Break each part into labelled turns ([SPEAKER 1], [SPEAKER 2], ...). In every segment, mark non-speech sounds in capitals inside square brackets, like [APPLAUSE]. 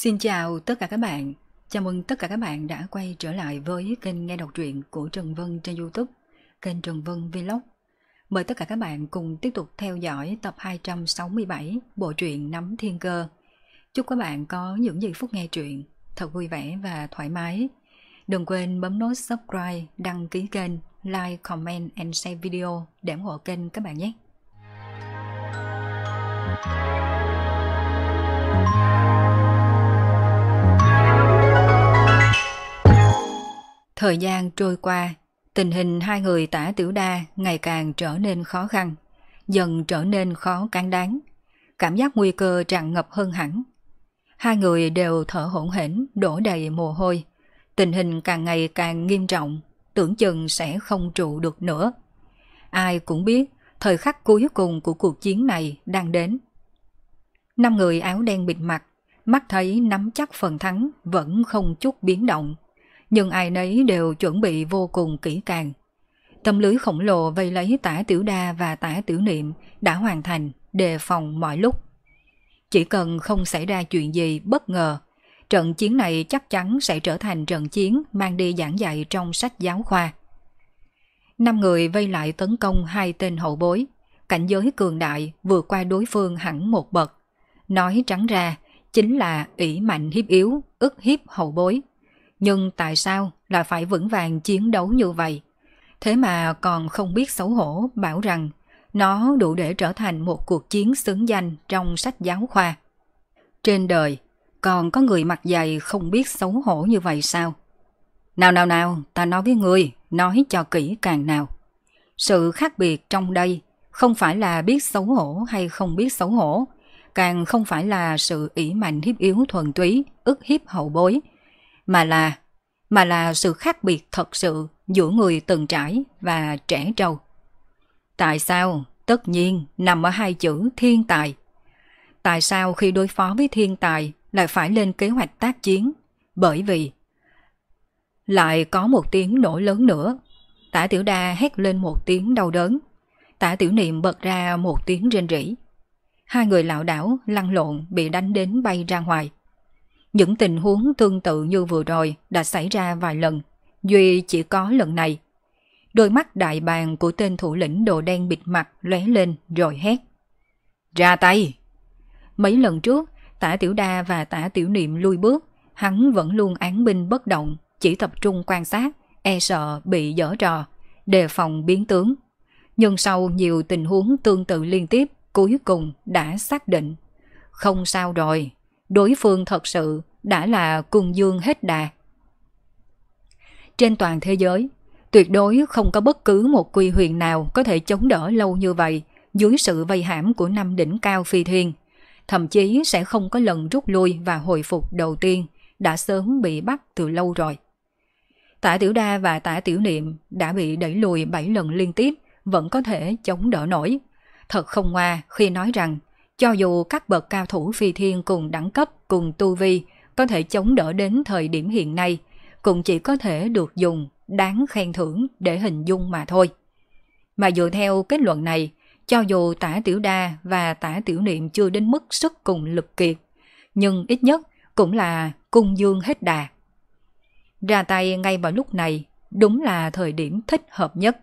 [SPEAKER 1] Xin chào tất cả các bạn. Chào mừng tất cả các bạn đã quay trở lại với kênh nghe đọc truyện của Trần Vân trên YouTube, kênh Trần Vân Vlog. Mời tất cả các bạn cùng tiếp tục theo dõi tập 267 bộ truyện Nắm Thiên Cơ. Chúc các bạn có những giây phút nghe truyện thật vui vẻ và thoải mái. Đừng quên bấm nút subscribe, đăng ký kênh, like, comment and share video để ủng hộ kênh các bạn nhé. Thời gian trôi qua, tình hình hai người tả tiểu đa ngày càng trở nên khó khăn, dần trở nên khó cán đáng. Cảm giác nguy cơ tràn ngập hơn hẳn. Hai người đều thở hổn hển, đổ đầy mồ hôi. Tình hình càng ngày càng nghiêm trọng, tưởng chừng sẽ không trụ được nữa. Ai cũng biết, thời khắc cuối cùng của cuộc chiến này đang đến. Năm người áo đen bịt mặt, mắt thấy nắm chắc phần thắng vẫn không chút biến động nhưng ai nấy đều chuẩn bị vô cùng kỹ càng. Tâm lưới khổng lồ vây lấy tả tiểu đa và tả tiểu niệm đã hoàn thành, đề phòng mọi lúc. Chỉ cần không xảy ra chuyện gì bất ngờ, trận chiến này chắc chắn sẽ trở thành trận chiến mang đi giảng dạy trong sách giáo khoa. Năm người vây lại tấn công hai tên hậu bối, cảnh giới cường đại vượt qua đối phương hẳn một bậc. Nói trắng ra, chính là ỷ mạnh hiếp yếu, ức hiếp hậu bối. Nhưng tại sao lại phải vững vàng chiến đấu như vậy? Thế mà còn không biết xấu hổ bảo rằng nó đủ để trở thành một cuộc chiến xứng danh trong sách giáo khoa. Trên đời, còn có người mặt dày không biết xấu hổ như vậy sao? Nào nào nào, ta nói với người, nói cho kỹ càng nào. Sự khác biệt trong đây không phải là biết xấu hổ hay không biết xấu hổ, càng không phải là sự ỷ mạnh hiếp yếu thuần túy, ức hiếp hậu bối, mà là mà là sự khác biệt thật sự giữa người từng trải và trẻ trâu. Tại sao? Tất nhiên, nằm ở hai chữ thiên tài. Tại sao khi đối phó với thiên tài lại phải lên kế hoạch tác chiến? Bởi vì lại có một tiếng nổ lớn nữa. Tả tiểu đa hét lên một tiếng đau đớn. Tả tiểu niệm bật ra một tiếng rên rỉ. Hai người lão đảo lăn lộn bị đánh đến bay ra ngoài. Những tình huống tương tự như vừa rồi đã xảy ra vài lần, Duy chỉ có lần này. Đôi mắt đại bàng của tên thủ lĩnh đồ đen bịt mặt lóe lên rồi hét. Ra tay! Mấy lần trước, tả tiểu đa và tả tiểu niệm lui bước, hắn vẫn luôn án binh bất động, chỉ tập trung quan sát, e sợ bị dở trò, đề phòng biến tướng. Nhưng sau nhiều tình huống tương tự liên tiếp, cuối cùng đã xác định. Không sao rồi, đối phương thật sự đã là cung dương hết đà. Trên toàn thế giới, tuyệt đối không có bất cứ một quy huyền nào có thể chống đỡ lâu như vậy dưới sự vây hãm của năm đỉnh cao phi thiên. Thậm chí sẽ không có lần rút lui và hồi phục đầu tiên đã sớm bị bắt từ lâu rồi. Tả Tiểu Đa và Tả Tiểu Niệm đã bị đẩy lùi 7 lần liên tiếp vẫn có thể chống đỡ nổi. Thật không ngoa khi nói rằng cho dù các bậc cao thủ phi thiên cùng đẳng cấp cùng tu vi có thể chống đỡ đến thời điểm hiện nay, cũng chỉ có thể được dùng đáng khen thưởng để hình dung mà thôi. Mà dựa theo kết luận này, cho dù tả tiểu đa và tả tiểu niệm chưa đến mức sức cùng lực kiệt, nhưng ít nhất cũng là cung dương hết đà. Ra tay ngay vào lúc này, đúng là thời điểm thích hợp nhất.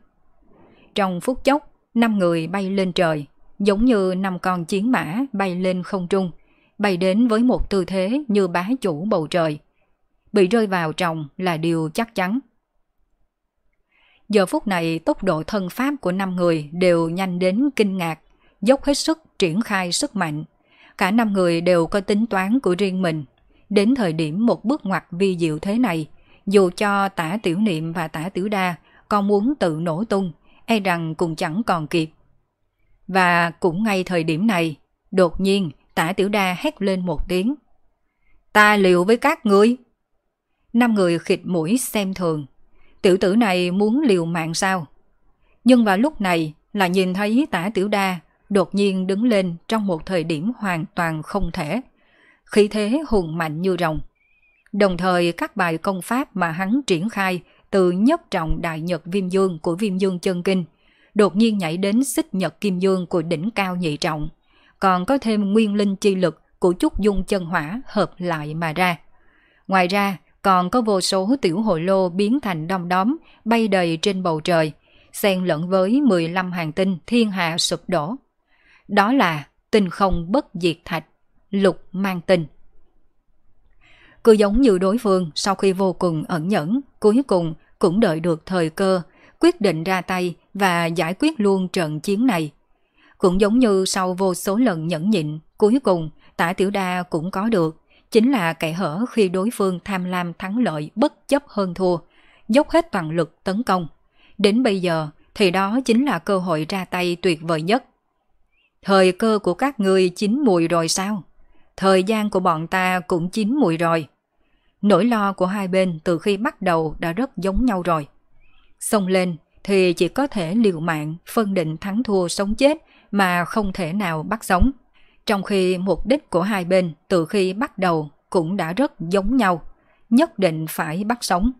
[SPEAKER 1] Trong phút chốc, năm người bay lên trời, giống như năm con chiến mã bay lên không trung, bay đến với một tư thế như bá chủ bầu trời. Bị rơi vào tròng là điều chắc chắn. Giờ phút này tốc độ thân pháp của năm người đều nhanh đến kinh ngạc, dốc hết sức triển khai sức mạnh. Cả năm người đều có tính toán của riêng mình. Đến thời điểm một bước ngoặt vi diệu thế này, dù cho tả tiểu niệm và tả tiểu đa còn muốn tự nổ tung, e rằng cũng chẳng còn kịp. Và cũng ngay thời điểm này, đột nhiên Tả tiểu đa hét lên một tiếng. Ta liều với các ngươi. Năm người khịt mũi xem thường. Tiểu tử này muốn liều mạng sao? Nhưng vào lúc này là nhìn thấy tả tiểu đa đột nhiên đứng lên trong một thời điểm hoàn toàn không thể. Khí thế hùng mạnh như rồng. Đồng thời các bài công pháp mà hắn triển khai từ nhất trọng đại nhật viêm dương của viêm dương chân kinh đột nhiên nhảy đến xích nhật kim dương của đỉnh cao nhị trọng còn có thêm nguyên linh chi lực của chút dung chân hỏa hợp lại mà ra. Ngoài ra, còn có vô số tiểu hồ lô biến thành đom đóm bay đầy trên bầu trời, xen lẫn với 15 hàng tinh thiên hạ sụp đổ. Đó là tinh không bất diệt thạch, lục mang tinh. Cứ giống như đối phương sau khi vô cùng ẩn nhẫn, cuối cùng cũng đợi được thời cơ, quyết định ra tay và giải quyết luôn trận chiến này. Cũng giống như sau vô số lần nhẫn nhịn, cuối cùng tả tiểu đa cũng có được, chính là kẻ hở khi đối phương tham lam thắng lợi bất chấp hơn thua, dốc hết toàn lực tấn công. Đến bây giờ thì đó chính là cơ hội ra tay tuyệt vời nhất. Thời cơ của các ngươi chín mùi rồi sao? Thời gian của bọn ta cũng chín mùi rồi. Nỗi lo của hai bên từ khi bắt đầu đã rất giống nhau rồi. Xông lên thì chỉ có thể liều mạng phân định thắng thua sống chết mà không thể nào bắt giống, Trong khi mục đích của hai bên từ khi bắt đầu cũng đã rất giống nhau, nhất định phải bắt sống.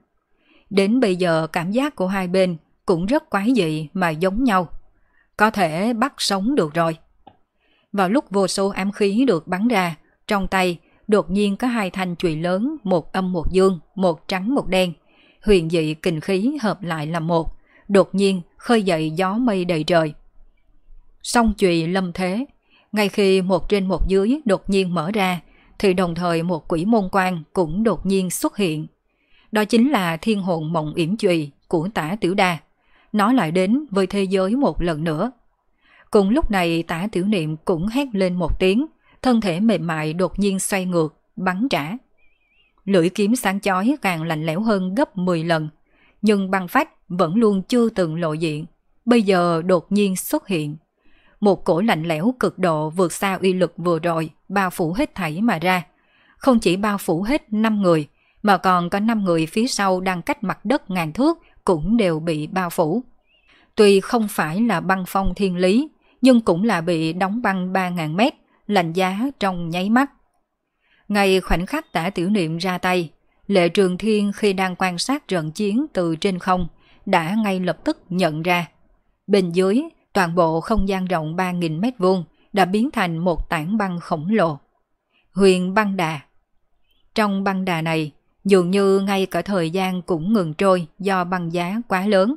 [SPEAKER 1] Đến bây giờ cảm giác của hai bên cũng rất quái dị mà giống nhau. Có thể bắt sống được rồi. Vào lúc vô số ám khí được bắn ra, trong tay đột nhiên có hai thanh chùy lớn, một âm một dương, một trắng một đen. Huyền dị kình khí hợp lại là một, đột nhiên khơi dậy gió mây đầy trời. Song chùy lâm thế, ngay khi một trên một dưới đột nhiên mở ra, thì đồng thời một quỷ môn quan cũng đột nhiên xuất hiện. Đó chính là thiên hồn mộng yểm chùy của tả tiểu đa. Nó lại đến với thế giới một lần nữa. Cùng lúc này tả tiểu niệm cũng hét lên một tiếng, thân thể mềm mại đột nhiên xoay ngược, bắn trả. Lưỡi kiếm sáng chói càng lạnh lẽo hơn gấp 10 lần, nhưng băng phách vẫn luôn chưa từng lộ diện, bây giờ đột nhiên xuất hiện. Một cổ lạnh lẽo cực độ vượt xa uy lực vừa rồi, bao phủ hết thảy mà ra. Không chỉ bao phủ hết 5 người, mà còn có 5 người phía sau đang cách mặt đất ngàn thước cũng đều bị bao phủ. Tuy không phải là băng phong thiên lý, nhưng cũng là bị đóng băng 3.000 mét, lạnh giá trong nháy mắt. Ngay khoảnh khắc tả tiểu niệm ra tay, Lệ Trường Thiên khi đang quan sát trận chiến từ trên không, đã ngay lập tức nhận ra. Bên dưới, toàn bộ không gian rộng 3.000 mét vuông đã biến thành một tảng băng khổng lồ. Huyền băng đà Trong băng đà này, dường như ngay cả thời gian cũng ngừng trôi do băng giá quá lớn,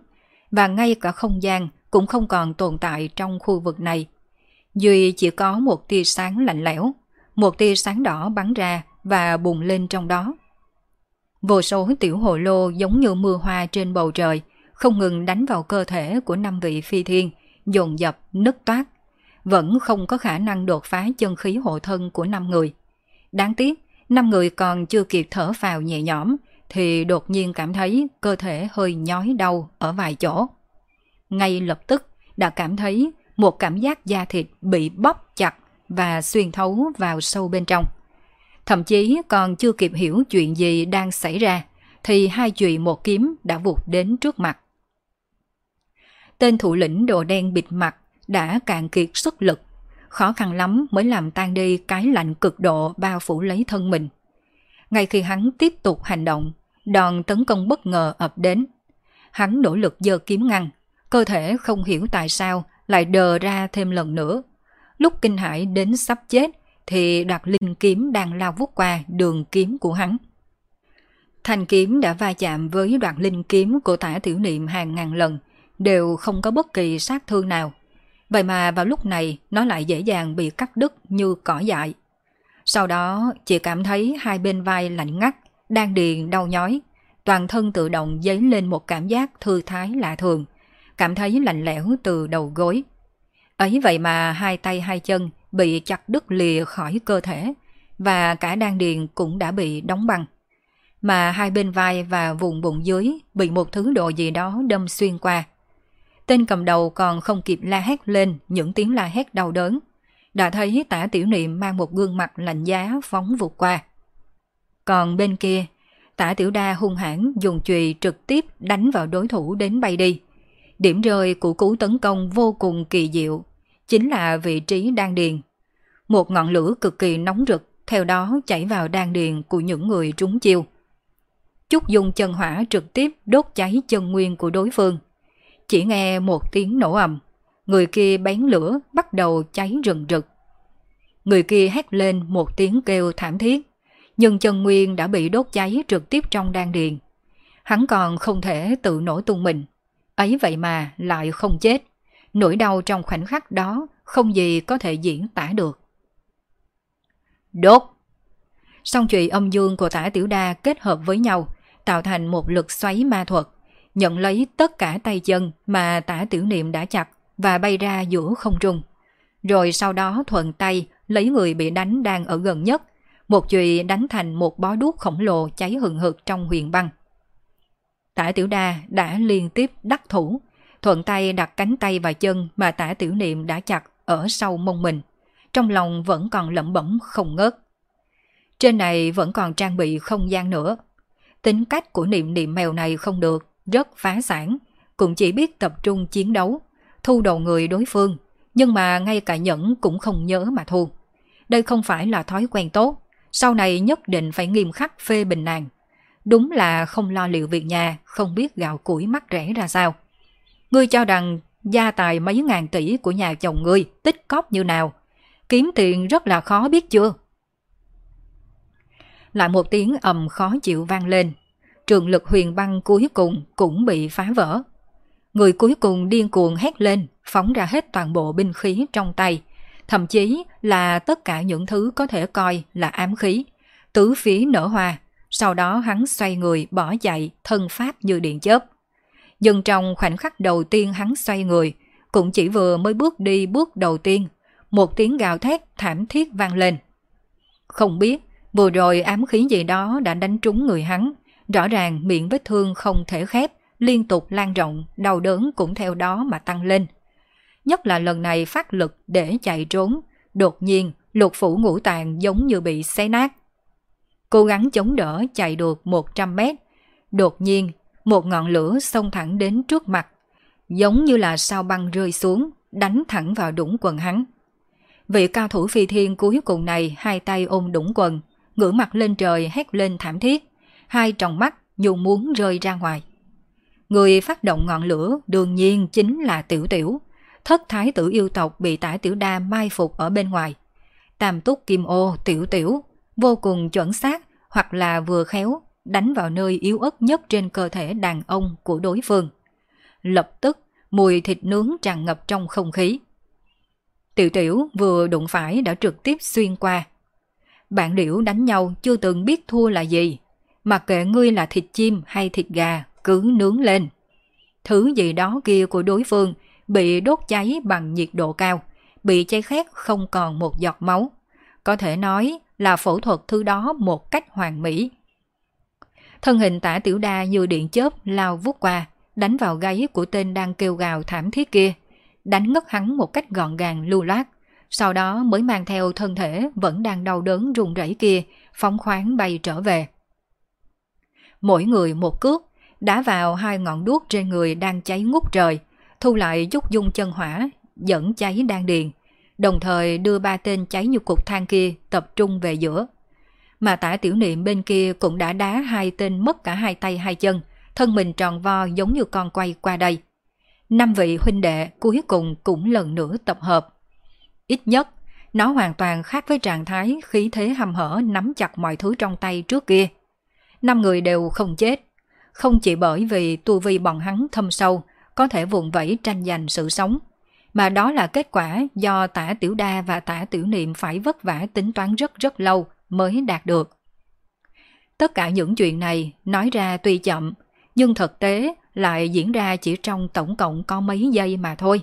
[SPEAKER 1] và ngay cả không gian cũng không còn tồn tại trong khu vực này. Duy chỉ có một tia sáng lạnh lẽo, một tia sáng đỏ bắn ra và bùng lên trong đó. Vô số tiểu hồ lô giống như mưa hoa trên bầu trời, không ngừng đánh vào cơ thể của năm vị phi thiên, dồn dập, nứt toát. Vẫn không có khả năng đột phá chân khí hộ thân của năm người. Đáng tiếc, năm người còn chưa kịp thở vào nhẹ nhõm, thì đột nhiên cảm thấy cơ thể hơi nhói đau ở vài chỗ. Ngay lập tức đã cảm thấy một cảm giác da thịt bị bóp chặt và xuyên thấu vào sâu bên trong. Thậm chí còn chưa kịp hiểu chuyện gì đang xảy ra, thì hai chùy một kiếm đã vụt đến trước mặt. Tên thủ lĩnh đồ đen bịt mặt đã cạn kiệt sức lực, khó khăn lắm mới làm tan đi cái lạnh cực độ bao phủ lấy thân mình. Ngay khi hắn tiếp tục hành động, đòn tấn công bất ngờ ập đến. Hắn nỗ lực giơ kiếm ngăn, cơ thể không hiểu tại sao lại đờ ra thêm lần nữa. Lúc kinh hãi đến sắp chết thì đoạt linh kiếm đang lao vút qua đường kiếm của hắn. Thanh kiếm đã va chạm với đoạn linh kiếm của tả tiểu niệm hàng ngàn lần, đều không có bất kỳ sát thương nào. Vậy mà vào lúc này nó lại dễ dàng bị cắt đứt như cỏ dại. Sau đó chị cảm thấy hai bên vai lạnh ngắt, đang điền đau nhói, toàn thân tự động dấy lên một cảm giác thư thái lạ thường, cảm thấy lạnh lẽo từ đầu gối. Ấy vậy mà hai tay hai chân bị chặt đứt lìa khỏi cơ thể và cả đan điền cũng đã bị đóng băng. Mà hai bên vai và vùng bụng dưới bị một thứ đồ gì đó đâm xuyên qua. Tên cầm đầu còn không kịp la hét lên những tiếng la hét đau đớn. Đã thấy tả tiểu niệm mang một gương mặt lạnh giá phóng vụt qua. Còn bên kia, tả tiểu đa hung hãn dùng chùy trực tiếp đánh vào đối thủ đến bay đi. Điểm rơi của cú tấn công vô cùng kỳ diệu, chính là vị trí đan điền. Một ngọn lửa cực kỳ nóng rực theo đó chảy vào đan điền của những người trúng chiêu. Chúc dùng chân hỏa trực tiếp đốt cháy chân nguyên của đối phương. Chỉ nghe một tiếng nổ ầm, người kia bén lửa bắt đầu cháy rừng rực. Người kia hét lên một tiếng kêu thảm thiết, nhưng chân nguyên đã bị đốt cháy trực tiếp trong đan điền. Hắn còn không thể tự nổi tung mình, ấy vậy mà lại không chết. Nỗi đau trong khoảnh khắc đó không gì có thể diễn tả được. Đốt! Song trụy âm dương của tả tiểu đa kết hợp với nhau, tạo thành một lực xoáy ma thuật, nhận lấy tất cả tay chân mà tả tiểu niệm đã chặt và bay ra giữa không trung. Rồi sau đó thuận tay lấy người bị đánh đang ở gần nhất, một chùy đánh thành một bó đuốc khổng lồ cháy hừng hực trong huyền băng. Tả tiểu đa đã liên tiếp đắc thủ, thuận tay đặt cánh tay và chân mà tả tiểu niệm đã chặt ở sau mông mình. Trong lòng vẫn còn lẩm bẩm không ngớt. Trên này vẫn còn trang bị không gian nữa. Tính cách của niệm niệm mèo này không được, rất phá sản, cũng chỉ biết tập trung chiến đấu, thu đầu người đối phương, nhưng mà ngay cả nhẫn cũng không nhớ mà thu. Đây không phải là thói quen tốt, sau này nhất định phải nghiêm khắc phê bình nàng. Đúng là không lo liệu việc nhà, không biết gạo củi mắc rẻ ra sao. Ngươi cho rằng gia tài mấy ngàn tỷ của nhà chồng ngươi tích cóp như nào. Kiếm tiền rất là khó biết chưa? Lại một tiếng ầm khó chịu vang lên. Trường lực huyền băng cuối cùng cũng bị phá vỡ. Người cuối cùng điên cuồng hét lên, phóng ra hết toàn bộ binh khí trong tay. Thậm chí là tất cả những thứ có thể coi là ám khí. Tứ phí nở hoa, sau đó hắn xoay người bỏ chạy, thân pháp như điện chớp. Nhưng trong khoảnh khắc đầu tiên hắn xoay người, cũng chỉ vừa mới bước đi bước đầu tiên, một tiếng gào thét thảm thiết vang lên. Không biết vừa rồi ám khí gì đó đã đánh trúng người hắn, rõ ràng miệng vết thương không thể khép, liên tục lan rộng, đau đớn cũng theo đó mà tăng lên. Nhất là lần này phát lực để chạy trốn, đột nhiên lục phủ ngũ tạng giống như bị xé nát. Cố gắng chống đỡ chạy được 100 mét, đột nhiên một ngọn lửa xông thẳng đến trước mặt, giống như là sao băng rơi xuống, đánh thẳng vào đũng quần hắn. Vị cao thủ phi thiên cuối cùng này hai tay ôm đũng quần, ngửa mặt lên trời hét lên thảm thiết, hai tròng mắt dù muốn rơi ra ngoài. Người phát động ngọn lửa đương nhiên chính là Tiểu Tiểu, thất thái tử yêu tộc bị tả Tiểu Đa mai phục ở bên ngoài. Tam túc kim ô Tiểu Tiểu, vô cùng chuẩn xác hoặc là vừa khéo đánh vào nơi yếu ớt nhất trên cơ thể đàn ông của đối phương. Lập tức, mùi thịt nướng tràn ngập trong không khí. Tiểu tiểu vừa đụng phải đã trực tiếp xuyên qua. Bạn liễu đánh nhau chưa từng biết thua là gì. Mặc kệ ngươi là thịt chim hay thịt gà, cứ nướng lên. Thứ gì đó kia của đối phương bị đốt cháy bằng nhiệt độ cao, bị cháy khét không còn một giọt máu. Có thể nói là phẫu thuật thứ đó một cách hoàn mỹ. Thân hình tả tiểu đa như điện chớp lao vút qua, đánh vào gáy của tên đang kêu gào thảm thiết kia, đánh ngất hắn một cách gọn gàng lưu loát. Sau đó mới mang theo thân thể vẫn đang đau đớn run rẩy kia, phóng khoáng bay trở về. Mỗi người một cước, đá vào hai ngọn đuốc trên người đang cháy ngút trời, thu lại chút dung chân hỏa, dẫn cháy đan điền, đồng thời đưa ba tên cháy như cục than kia tập trung về giữa mà tả tiểu niệm bên kia cũng đã đá hai tên mất cả hai tay hai chân, thân mình tròn vo giống như con quay qua đây. Năm vị huynh đệ cuối cùng cũng lần nữa tập hợp. Ít nhất, nó hoàn toàn khác với trạng thái khí thế hầm hở nắm chặt mọi thứ trong tay trước kia. Năm người đều không chết, không chỉ bởi vì tu vi bọn hắn thâm sâu, có thể vùng vẫy tranh giành sự sống, mà đó là kết quả do tả tiểu đa và tả tiểu niệm phải vất vả tính toán rất rất lâu mới đạt được. Tất cả những chuyện này nói ra tuy chậm, nhưng thực tế lại diễn ra chỉ trong tổng cộng có mấy giây mà thôi.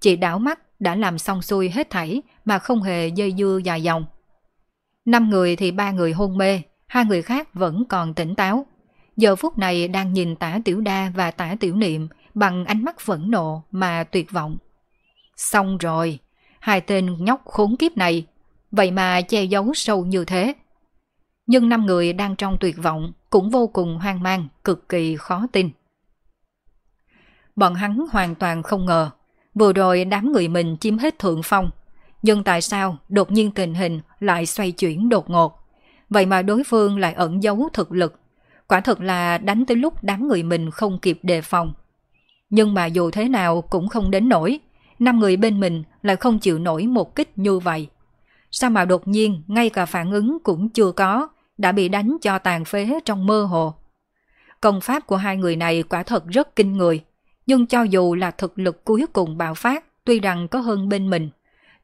[SPEAKER 1] Chị đảo mắt đã làm xong xuôi hết thảy mà không hề dây dưa dài dòng. Năm người thì ba người hôn mê, hai người khác vẫn còn tỉnh táo. Giờ phút này đang nhìn tả tiểu đa và tả tiểu niệm bằng ánh mắt phẫn nộ mà tuyệt vọng. Xong rồi, hai tên nhóc khốn kiếp này vậy mà che giấu sâu như thế. Nhưng năm người đang trong tuyệt vọng cũng vô cùng hoang mang, cực kỳ khó tin. Bọn hắn hoàn toàn không ngờ, vừa rồi đám người mình chiếm hết thượng phong. Nhưng tại sao đột nhiên tình hình lại xoay chuyển đột ngột? Vậy mà đối phương lại ẩn giấu thực lực. Quả thực là đánh tới lúc đám người mình không kịp đề phòng. Nhưng mà dù thế nào cũng không đến nổi, năm người bên mình lại không chịu nổi một kích như vậy. Sao mà đột nhiên ngay cả phản ứng cũng chưa có, đã bị đánh cho tàn phế trong mơ hồ. Công pháp của hai người này quả thật rất kinh người, nhưng cho dù là thực lực cuối cùng bạo phát, tuy rằng có hơn bên mình,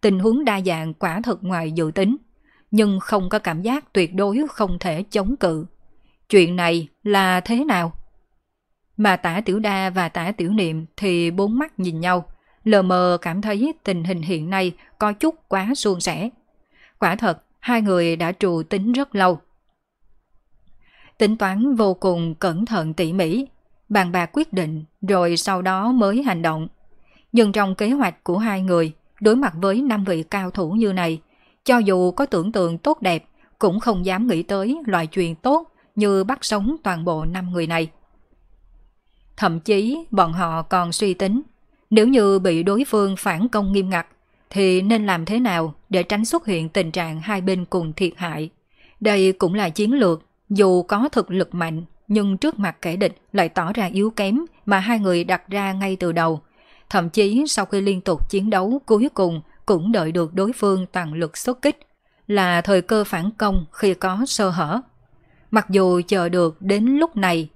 [SPEAKER 1] tình huống đa dạng quả thật ngoài dự tính, nhưng không có cảm giác tuyệt đối không thể chống cự. Chuyện này là thế nào? Mà tả tiểu đa và tả tiểu niệm thì bốn mắt nhìn nhau, lờ mờ cảm thấy tình hình hiện nay có chút quá suôn sẻ. Quả thật, hai người đã trù tính rất lâu. Tính toán vô cùng cẩn thận tỉ mỉ, bàn bạc quyết định rồi sau đó mới hành động. Nhưng trong kế hoạch của hai người, đối mặt với năm vị cao thủ như này, cho dù có tưởng tượng tốt đẹp, cũng không dám nghĩ tới loại chuyện tốt như bắt sống toàn bộ năm người này. Thậm chí bọn họ còn suy tính, nếu như bị đối phương phản công nghiêm ngặt, thì nên làm thế nào để tránh xuất hiện tình trạng hai bên cùng thiệt hại. Đây cũng là chiến lược, dù có thực lực mạnh, nhưng trước mặt kẻ địch lại tỏ ra yếu kém mà hai người đặt ra ngay từ đầu. Thậm chí sau khi liên tục chiến đấu cuối cùng cũng đợi được đối phương toàn lực xuất kích, là thời cơ phản công khi có sơ hở. Mặc dù chờ được đến lúc này,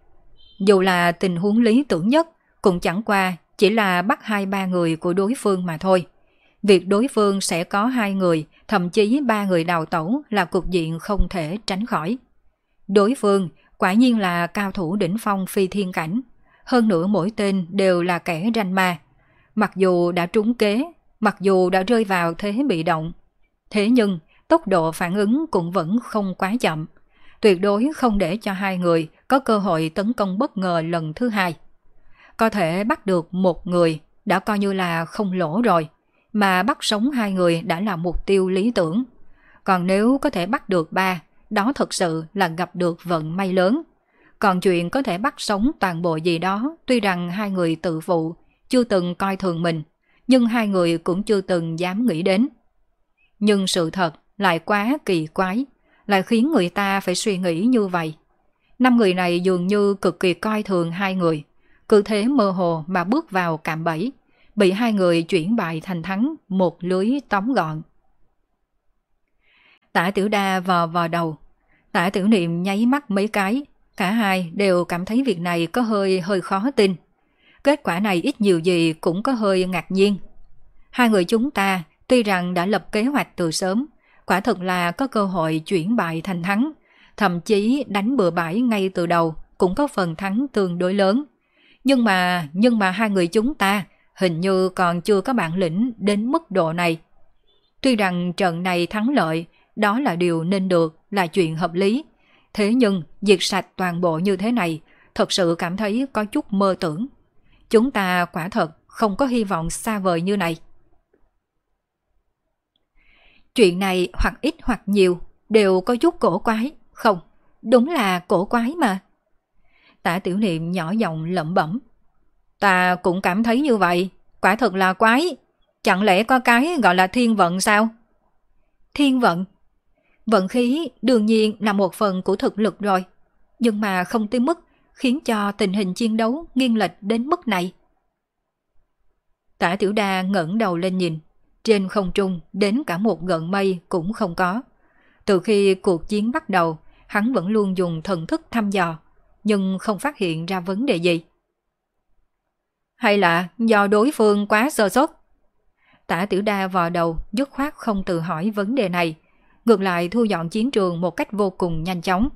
[SPEAKER 1] dù là tình huống lý tưởng nhất, cũng chẳng qua chỉ là bắt hai ba người của đối phương mà thôi. Việc đối phương sẽ có hai người, thậm chí ba người đào tẩu là cục diện không thể tránh khỏi. Đối phương quả nhiên là cao thủ đỉnh phong phi thiên cảnh, hơn nữa mỗi tên đều là kẻ ranh ma. Mặc dù đã trúng kế, mặc dù đã rơi vào thế bị động, thế nhưng tốc độ phản ứng cũng vẫn không quá chậm. Tuyệt đối không để cho hai người có cơ hội tấn công bất ngờ lần thứ hai. Có thể bắt được một người đã coi như là không lỗ rồi, mà bắt sống hai người đã là mục tiêu lý tưởng. Còn nếu có thể bắt được ba, đó thật sự là gặp được vận may lớn. Còn chuyện có thể bắt sống toàn bộ gì đó, tuy rằng hai người tự phụ, chưa từng coi thường mình, nhưng hai người cũng chưa từng dám nghĩ đến. Nhưng sự thật lại quá kỳ quái, lại khiến người ta phải suy nghĩ như vậy. Năm người này dường như cực kỳ coi thường hai người, cứ thế mơ hồ mà bước vào cạm bẫy, bị hai người chuyển bại thành thắng một lưới tóm gọn. Tả tiểu đa vò vò đầu, tả tiểu niệm nháy mắt mấy cái, cả hai đều cảm thấy việc này có hơi hơi khó tin. Kết quả này ít nhiều gì cũng có hơi ngạc nhiên. Hai người chúng ta tuy rằng đã lập kế hoạch từ sớm, quả thực là có cơ hội chuyển bại thành thắng, thậm chí đánh bừa bãi ngay từ đầu cũng có phần thắng tương đối lớn. Nhưng mà, nhưng mà hai người chúng ta hình như còn chưa có bản lĩnh đến mức độ này. Tuy rằng trận này thắng lợi, đó là điều nên được, là chuyện hợp lý. Thế nhưng, diệt sạch toàn bộ như thế này, thật sự cảm thấy có chút mơ tưởng. Chúng ta quả thật không có hy vọng xa vời như này. Chuyện này hoặc ít hoặc nhiều đều có chút cổ quái. Không, đúng là cổ quái mà. Tả tiểu niệm nhỏ giọng lẩm bẩm. Ta cũng cảm thấy như vậy, quả thật là quái. Chẳng lẽ có cái gọi là thiên vận sao? Thiên vận? Vận khí đương nhiên là một phần của thực lực rồi. Nhưng mà không tới mức khiến cho tình hình chiến đấu nghiêng lệch đến mức này. Tả tiểu đa ngẩng đầu lên nhìn, trên không trung đến cả một gợn mây cũng không có. Từ khi cuộc chiến bắt đầu, hắn vẫn luôn dùng thần thức thăm dò, nhưng không phát hiện ra vấn đề gì. Hay là do đối phương quá sơ sốt? Tả tiểu đa vò đầu, dứt khoát không tự hỏi vấn đề này, ngược lại thu dọn chiến trường một cách vô cùng nhanh chóng.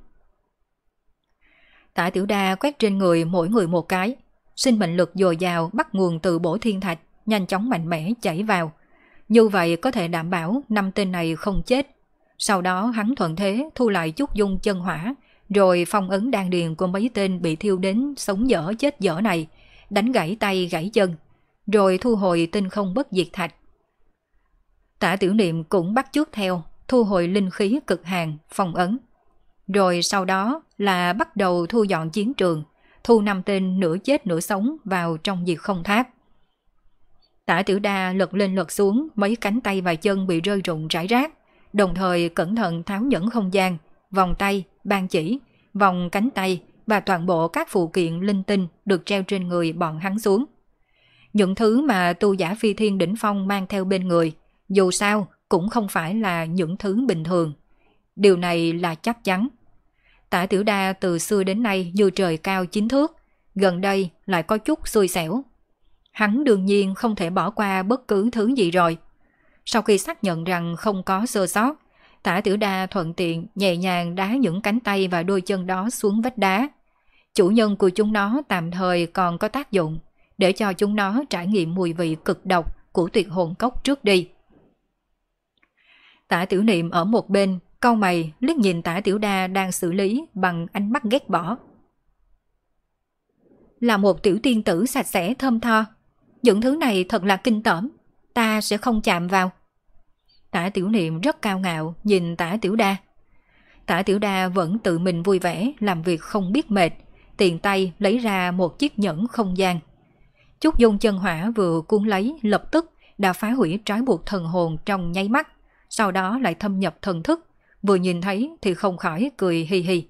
[SPEAKER 1] Tả tiểu đa quét trên người mỗi người một cái, sinh mệnh lực dồi dào bắt nguồn từ bổ thiên thạch, nhanh chóng mạnh mẽ chảy vào. Như vậy có thể đảm bảo năm tên này không chết. Sau đó hắn thuận thế thu lại chút dung chân hỏa, rồi phong ấn đan điền của mấy tên bị thiêu đến sống dở chết dở này, đánh gãy tay gãy chân, rồi thu hồi tinh không bất diệt thạch. Tả tiểu niệm cũng bắt chước theo, thu hồi linh khí cực hàng, phong ấn. Rồi sau đó là bắt đầu thu dọn chiến trường, thu năm tên nửa chết nửa sống vào trong diệt không tháp. Tả tiểu đa lật lên lật xuống, mấy cánh tay và chân bị rơi rụng rải rác, đồng thời cẩn thận tháo nhẫn không gian, vòng tay, ban chỉ, vòng cánh tay và toàn bộ các phụ kiện linh tinh được treo trên người bọn hắn xuống. Những thứ mà tu giả phi thiên đỉnh phong mang theo bên người, dù sao cũng không phải là những thứ bình thường. Điều này là chắc chắn. Tả Tiểu Đa từ xưa đến nay như trời cao chín thước, gần đây lại có chút xui xẻo. Hắn đương nhiên không thể bỏ qua bất cứ thứ gì rồi. Sau khi xác nhận rằng không có sơ sót, tả tiểu đa thuận tiện nhẹ nhàng đá những cánh tay và đôi chân đó xuống vách đá. Chủ nhân của chúng nó tạm thời còn có tác dụng để cho chúng nó trải nghiệm mùi vị cực độc của tuyệt hồn cốc trước đi. Tả tiểu niệm ở một bên, câu mày liếc nhìn tả tiểu đa đang xử lý bằng ánh mắt ghét bỏ. Là một tiểu tiên tử sạch sẽ, thơm tho. Những thứ này thật là kinh tởm. Ta sẽ không chạm vào. Tả tiểu niệm rất cao ngạo nhìn tả tiểu đa. Tả tiểu đa vẫn tự mình vui vẻ, làm việc không biết mệt. Tiền tay lấy ra một chiếc nhẫn không gian. Chút dung chân hỏa vừa cuốn lấy, lập tức đã phá hủy trói buộc thần hồn trong nháy mắt. Sau đó lại thâm nhập thần thức. Vừa nhìn thấy thì không khỏi cười hi hi.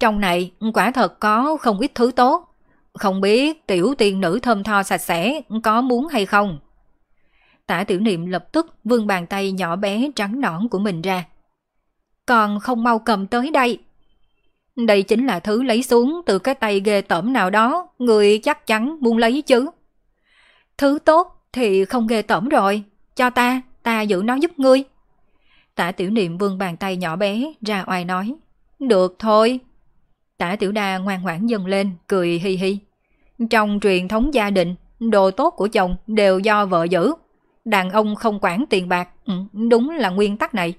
[SPEAKER 1] Trong này quả thật có không ít thứ tốt. Không biết tiểu tiên nữ thơm tho sạch sẽ có muốn hay không? Tả tiểu niệm lập tức vươn bàn tay nhỏ bé trắng nõn của mình ra. Còn không mau cầm tới đây. Đây chính là thứ lấy xuống từ cái tay ghê tởm nào đó, người chắc chắn muốn lấy chứ. Thứ tốt thì không ghê tởm rồi, cho ta, ta giữ nó giúp ngươi. Tả tiểu niệm vươn bàn tay nhỏ bé ra oai nói. Được thôi. Tả tiểu đa ngoan ngoãn dần lên, cười hi hi. Trong truyền thống gia đình, đồ tốt của chồng đều do vợ giữ. Đàn ông không quản tiền bạc, ừ, đúng là nguyên tắc này.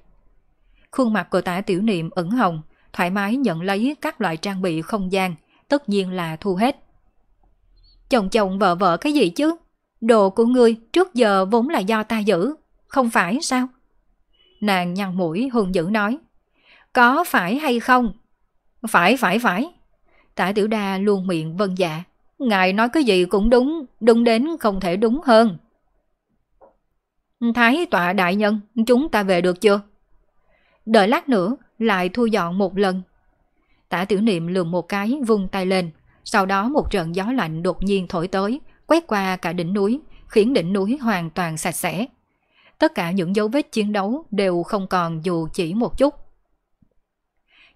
[SPEAKER 1] Khuôn mặt của tả tiểu niệm ửng hồng, thoải mái nhận lấy các loại trang bị không gian, tất nhiên là thu hết. Chồng chồng vợ vợ cái gì chứ? Đồ của ngươi trước giờ vốn là do ta giữ, không phải sao? Nàng nhăn mũi hùng dữ nói. Có phải hay không? Phải phải phải. Tả tiểu đa luôn miệng vân dạ. Ngài nói cái gì cũng đúng, đúng đến không thể đúng hơn. Thái tọa đại nhân, chúng ta về được chưa? Đợi lát nữa, lại thu dọn một lần. Tả tiểu niệm lườm một cái vung tay lên, sau đó một trận gió lạnh đột nhiên thổi tới, quét qua cả đỉnh núi, khiến đỉnh núi hoàn toàn sạch sẽ. Tất cả những dấu vết chiến đấu đều không còn dù chỉ một chút.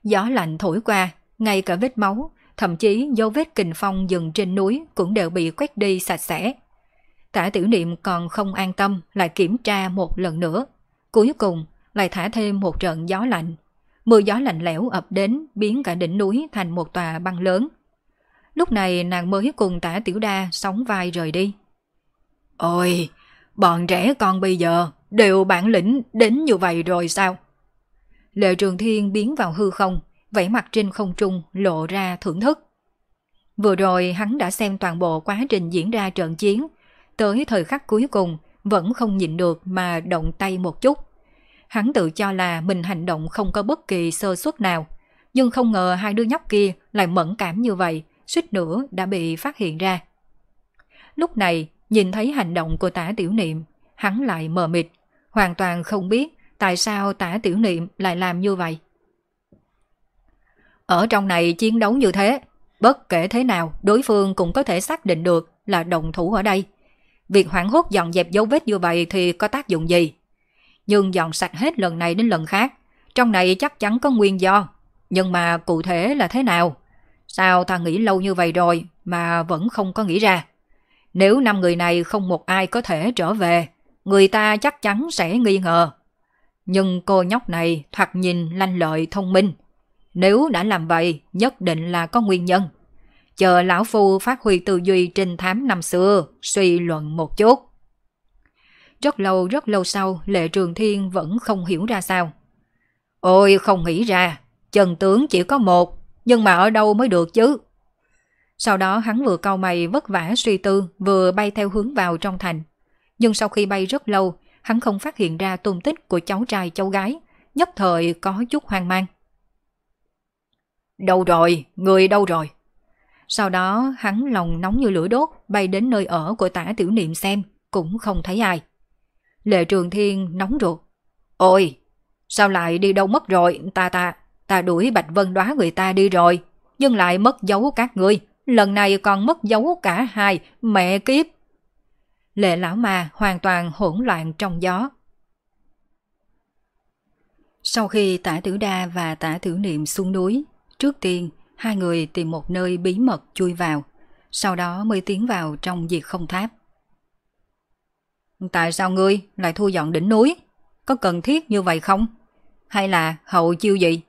[SPEAKER 1] Gió lạnh thổi qua, ngay cả vết máu, thậm chí dấu vết kình phong dừng trên núi cũng đều bị quét đi sạch sẽ. Tả tiểu niệm còn không an tâm lại kiểm tra một lần nữa. Cuối cùng lại thả thêm một trận gió lạnh. Mưa gió lạnh lẽo ập đến biến cả đỉnh núi thành một tòa băng lớn. Lúc này nàng mới cùng tả tiểu đa sóng vai rời đi. Ôi, bọn trẻ con bây giờ đều bản lĩnh đến như vậy rồi sao? Lệ trường thiên biến vào hư không, vẫy mặt trên không trung lộ ra thưởng thức. Vừa rồi hắn đã xem toàn bộ quá trình diễn ra trận chiến, tới thời khắc cuối cùng vẫn không nhịn được mà động tay một chút. Hắn tự cho là mình hành động không có bất kỳ sơ suất nào, nhưng không ngờ hai đứa nhóc kia lại mẫn cảm như vậy, suýt nữa đã bị phát hiện ra. Lúc này, nhìn thấy hành động của tả tiểu niệm, hắn lại mờ mịt, hoàn toàn không biết tại sao tả tiểu niệm lại làm như vậy. Ở trong này chiến đấu như thế, bất kể thế nào đối phương cũng có thể xác định được là đồng thủ ở đây. Việc hoảng hốt dọn dẹp dấu vết như vậy thì có tác dụng gì? Nhưng dọn sạch hết lần này đến lần khác, trong này chắc chắn có nguyên do. Nhưng mà cụ thể là thế nào? Sao ta nghĩ lâu như vậy rồi mà vẫn không có nghĩ ra? Nếu năm người này không một ai có thể trở về, người ta chắc chắn sẽ nghi ngờ. Nhưng cô nhóc này thoạt nhìn lanh lợi thông minh. Nếu đã làm vậy, nhất định là có nguyên nhân. Chờ lão phu phát huy tư duy trinh thám năm xưa, suy luận một chút. Rất lâu rất lâu sau, Lệ Trường Thiên vẫn không hiểu ra sao. Ôi không nghĩ ra, chân tướng chỉ có một, nhưng mà ở đâu mới được chứ? Sau đó hắn vừa cau mày vất vả suy tư, vừa bay theo hướng vào trong thành. Nhưng sau khi bay rất lâu, hắn không phát hiện ra tung tích của cháu trai cháu gái, nhất thời có chút hoang mang. Đâu rồi? Người đâu rồi? Sau đó hắn lòng nóng như lửa đốt bay đến nơi ở của tả tiểu niệm xem, cũng không thấy ai. Lệ Trường Thiên nóng ruột. Ôi, sao lại đi đâu mất rồi, ta ta, ta đuổi Bạch Vân đoá người ta đi rồi, nhưng lại mất dấu các ngươi, lần này còn mất dấu cả hai, mẹ kiếp lệ lão ma hoàn toàn hỗn loạn trong gió. Sau khi tả tử đa và tả tử niệm xuống núi, trước tiên hai người tìm một nơi bí mật chui vào, sau đó mới tiến vào trong diệt không tháp. Tại sao ngươi lại thu dọn đỉnh núi? Có cần thiết như vậy không? Hay là hậu chiêu gì?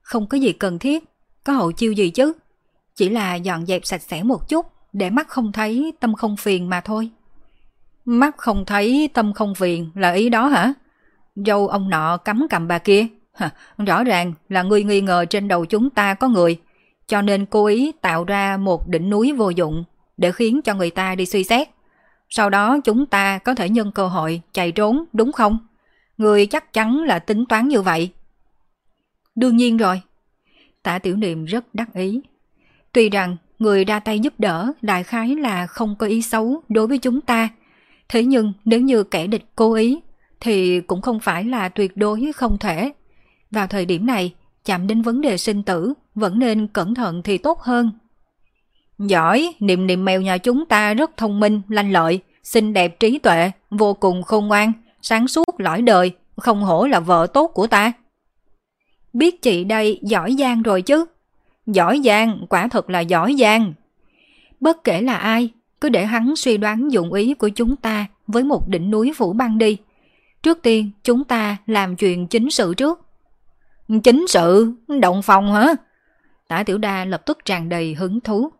[SPEAKER 1] Không có gì cần thiết, có hậu chiêu gì chứ? Chỉ là dọn dẹp sạch sẽ một chút để mắt không thấy tâm không phiền mà thôi. Mắt không thấy tâm không phiền là ý đó hả? Dâu ông nọ cắm cầm bà kia. Hả, rõ ràng là ngươi nghi ngờ trên đầu chúng ta có người, cho nên cố ý tạo ra một đỉnh núi vô dụng để khiến cho người ta đi suy xét. Sau đó chúng ta có thể nhân cơ hội chạy trốn đúng không? Người chắc chắn là tính toán như vậy. Đương nhiên rồi. Tả tiểu niệm rất đắc ý. Tuy rằng người ra tay giúp đỡ đại khái là không có ý xấu đối với chúng ta. Thế nhưng nếu như kẻ địch cố ý thì cũng không phải là tuyệt đối không thể. Vào thời điểm này, chạm đến vấn đề sinh tử vẫn nên cẩn thận thì tốt hơn. Giỏi, niệm niệm mèo nhà chúng ta rất thông minh, lanh lợi, xinh đẹp trí tuệ, vô cùng khôn ngoan, sáng suốt lõi đời, không hổ là vợ tốt của ta. Biết chị đây giỏi giang rồi chứ. Giỏi giang, quả thật là giỏi giang. Bất kể là ai, cứ để hắn suy đoán dụng ý của chúng ta với một đỉnh núi phủ băng đi. Trước tiên, chúng ta làm chuyện chính sự trước. Chính sự? Động phòng hả? Tả tiểu đa lập tức tràn đầy hứng thú.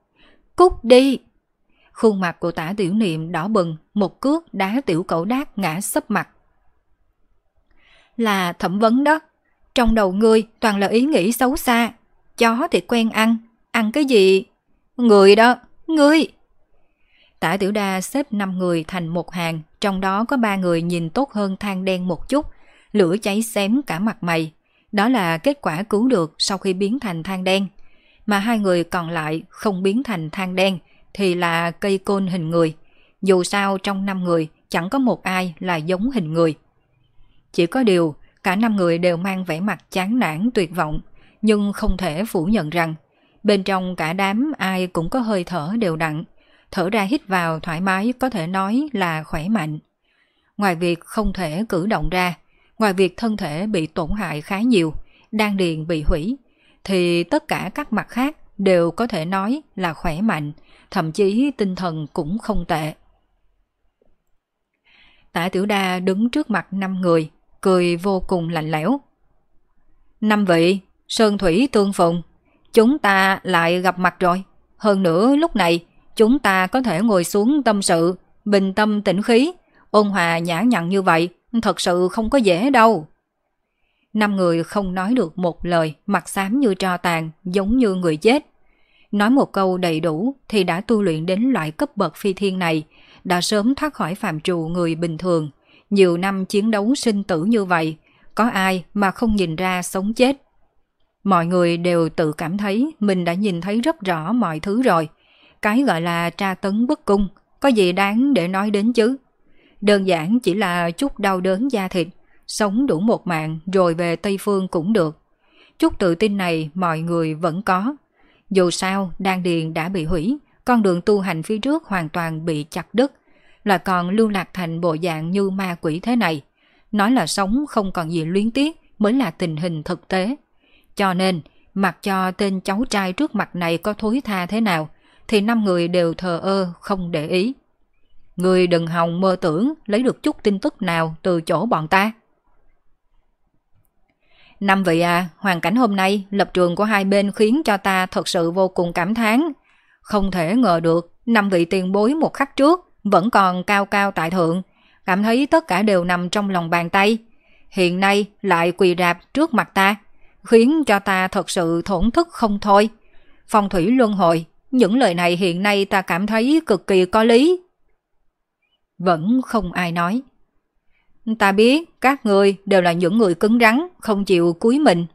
[SPEAKER 1] Cút đi! Khuôn mặt của tả tiểu niệm đỏ bừng, một cước đá tiểu cẩu đát ngã sấp mặt. Là thẩm vấn đó. Trong đầu ngươi toàn là ý nghĩ xấu xa. Chó thì quen ăn, ăn cái gì? Người đó, người Tả tiểu đa xếp 5 người thành một hàng, trong đó có ba người nhìn tốt hơn than đen một chút, lửa cháy xém cả mặt mày. Đó là kết quả cứu được sau khi biến thành than đen. Mà hai người còn lại không biến thành than đen thì là cây côn hình người. Dù sao trong năm người chẳng có một ai là giống hình người. Chỉ có điều cả năm người đều mang vẻ mặt chán nản tuyệt vọng nhưng không thể phủ nhận rằng bên trong cả đám ai cũng có hơi thở đều đặn thở ra hít vào thoải mái có thể nói là khỏe mạnh. Ngoài việc không thể cử động ra, ngoài việc thân thể bị tổn hại khá nhiều, đan điền bị hủy, thì tất cả các mặt khác đều có thể nói là khỏe mạnh, thậm chí tinh thần cũng không tệ. Tả Tiểu Đa đứng trước mặt năm người, cười vô cùng lạnh lẽo. Năm vị, Sơn Thủy Tương Phùng, chúng ta lại gặp mặt rồi. Hơn nữa lúc này Chúng ta có thể ngồi xuống tâm sự, bình tâm tĩnh khí, ôn hòa nhã nhặn như vậy, thật sự không có dễ đâu. Năm người không nói được một lời, mặt xám như tro tàn, giống như người chết. Nói một câu đầy đủ thì đã tu luyện đến loại cấp bậc phi thiên này, đã sớm thoát khỏi phạm trù người bình thường. Nhiều năm chiến đấu sinh tử như vậy, có ai mà không nhìn ra sống chết. Mọi người đều tự cảm thấy mình đã nhìn thấy rất rõ mọi thứ rồi. Cái gọi là tra tấn bức cung, có gì đáng để nói đến chứ? Đơn giản chỉ là chút đau đớn da thịt, sống đủ một mạng rồi về Tây Phương cũng được. Chút tự tin này mọi người vẫn có. Dù sao, đan điền đã bị hủy, con đường tu hành phía trước hoàn toàn bị chặt đứt, là còn lưu lạc thành bộ dạng như ma quỷ thế này. Nói là sống không còn gì luyến tiếc mới là tình hình thực tế. Cho nên, mặc cho tên cháu trai trước mặt này có thối tha thế nào, thì năm người đều thờ ơ không để ý. Người đừng hòng mơ tưởng lấy được chút tin tức nào từ chỗ bọn ta. Năm vị à, hoàn cảnh hôm nay, lập trường của hai bên khiến cho ta thật sự vô cùng cảm thán. Không thể ngờ được, năm vị tiền bối một khắc trước vẫn còn cao cao tại thượng, cảm thấy tất cả đều nằm trong lòng bàn tay. Hiện nay lại quỳ rạp trước mặt ta, khiến cho ta thật sự thổn thức không thôi. Phong thủy luân hồi, những lời này hiện nay ta cảm thấy cực kỳ có lý. Vẫn không ai nói. Ta biết các người đều là những người cứng rắn, không chịu cúi mình.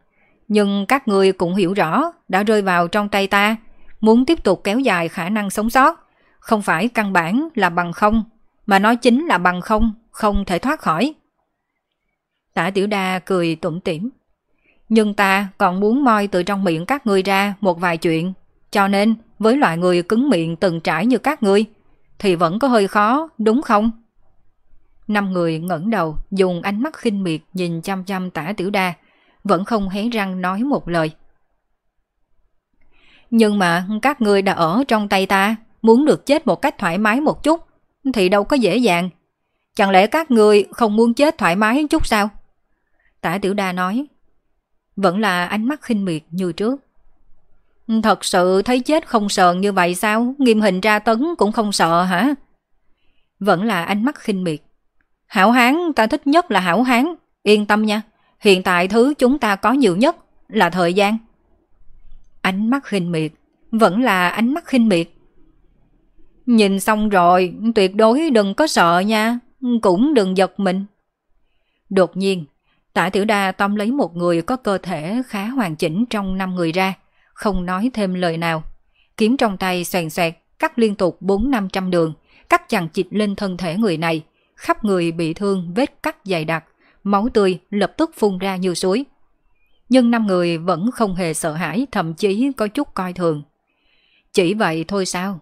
[SPEAKER 1] Nhưng các người cũng hiểu rõ đã rơi vào trong tay ta, muốn tiếp tục kéo dài khả năng sống sót. Không phải căn bản là bằng không, mà nó chính là bằng không, không thể thoát khỏi. Tả tiểu đa cười tủm tỉm. Nhưng ta còn muốn moi từ trong miệng các ngươi ra một vài chuyện. Cho nên với loại người cứng miệng từng trải như các ngươi, thì vẫn có hơi khó, đúng không? Năm người ngẩng đầu, dùng ánh mắt khinh miệt nhìn chăm chăm tả tiểu đa, vẫn không hé răng nói một lời. Nhưng mà các ngươi đã ở trong tay ta, muốn được chết một cách thoải mái một chút, thì đâu có dễ dàng. Chẳng lẽ các ngươi không muốn chết thoải mái chút sao? Tả tiểu đa nói. Vẫn là ánh mắt khinh miệt như trước. Thật sự thấy chết không sợ như vậy sao? Nghiêm hình ra tấn cũng không sợ hả? Vẫn là ánh mắt khinh miệt. Hảo hán, ta thích nhất là hảo hán. Yên tâm nha, hiện tại thứ chúng ta có nhiều nhất là thời gian. Ánh mắt khinh miệt, vẫn là ánh mắt khinh miệt. Nhìn xong rồi, tuyệt đối đừng có sợ nha, cũng đừng giật mình. Đột nhiên, tả tiểu đa tóm lấy một người có cơ thể khá hoàn chỉnh trong năm người ra, không nói thêm lời nào. Kiếm trong tay xoèn xoẹt, cắt liên tục 4-500 đường, cắt chằng chịt lên thân thể người này, khắp người bị thương vết cắt dày đặc, máu tươi lập tức phun ra như suối. Nhưng năm người vẫn không hề sợ hãi, thậm chí có chút coi thường. Chỉ vậy thôi sao?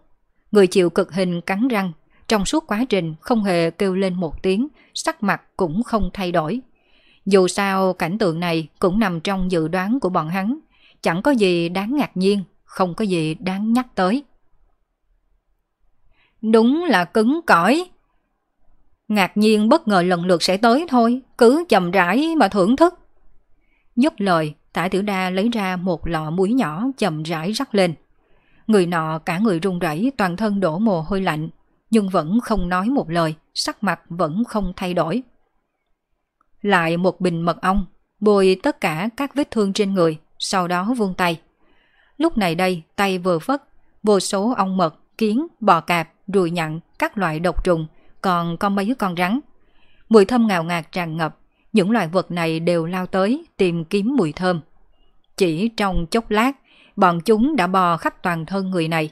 [SPEAKER 1] Người chịu cực hình cắn răng, trong suốt quá trình không hề kêu lên một tiếng, sắc mặt cũng không thay đổi. Dù sao cảnh tượng này cũng nằm trong dự đoán của bọn hắn, chẳng có gì đáng ngạc nhiên, không có gì đáng nhắc tới. Đúng là cứng cỏi. Ngạc nhiên bất ngờ lần lượt sẽ tới thôi, cứ chậm rãi mà thưởng thức. Dứt lời, tả tiểu đa lấy ra một lọ muối nhỏ chậm rãi rắc lên. Người nọ cả người run rẩy toàn thân đổ mồ hôi lạnh, nhưng vẫn không nói một lời, sắc mặt vẫn không thay đổi. Lại một bình mật ong, bôi tất cả các vết thương trên người, sau đó vuông tay. Lúc này đây, tay vừa phất, vô số ong mật, kiến, bò cạp, ruồi nhặn, các loại độc trùng, còn có mấy con rắn. Mùi thơm ngào ngạt tràn ngập, những loài vật này đều lao tới tìm kiếm mùi thơm. Chỉ trong chốc lát, bọn chúng đã bò khắp toàn thân người này.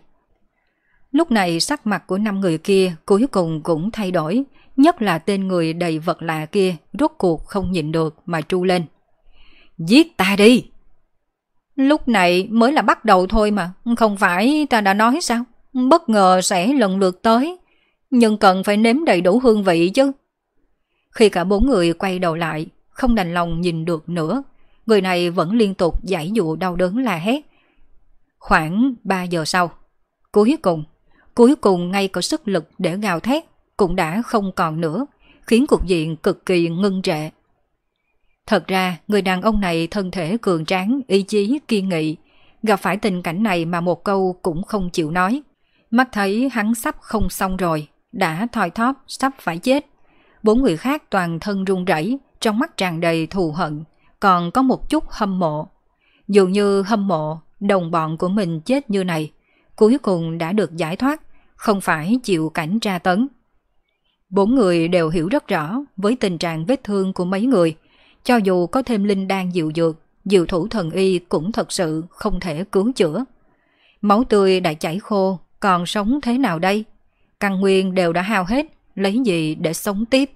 [SPEAKER 1] Lúc này sắc mặt của năm người kia cuối cùng cũng thay đổi, nhất là tên người đầy vật lạ kia rốt cuộc không nhịn được mà tru lên. Giết ta đi! Lúc này mới là bắt đầu thôi mà, không phải ta đã nói sao? Bất ngờ sẽ lần lượt tới, nhưng cần phải nếm đầy đủ hương vị chứ. Khi cả bốn người quay đầu lại, không đành lòng nhìn được nữa, người này vẫn liên tục giải dụ đau đớn la hét. Khoảng 3 giờ sau, cuối cùng, cuối cùng ngay có sức lực để gào thét cũng đã không còn nữa, khiến cục diện cực kỳ ngưng trệ. Thật ra, người đàn ông này thân thể cường tráng, ý chí kiên nghị, gặp phải tình cảnh này mà một câu cũng không chịu nói. Mắt thấy hắn sắp không xong rồi, đã thoi thóp, sắp phải chết. Bốn người khác toàn thân run rẩy, trong mắt tràn đầy thù hận, còn có một chút hâm mộ. Dù như hâm mộ, đồng bọn của mình chết như này, cuối cùng đã được giải thoát, không phải chịu cảnh tra tấn. Bốn người đều hiểu rất rõ với tình trạng vết thương của mấy người, cho dù có thêm linh đan dịu dược, diệu thủ thần y cũng thật sự không thể cứu chữa. Máu tươi đã chảy khô, còn sống thế nào đây? Căn nguyên đều đã hao hết, lấy gì để sống tiếp?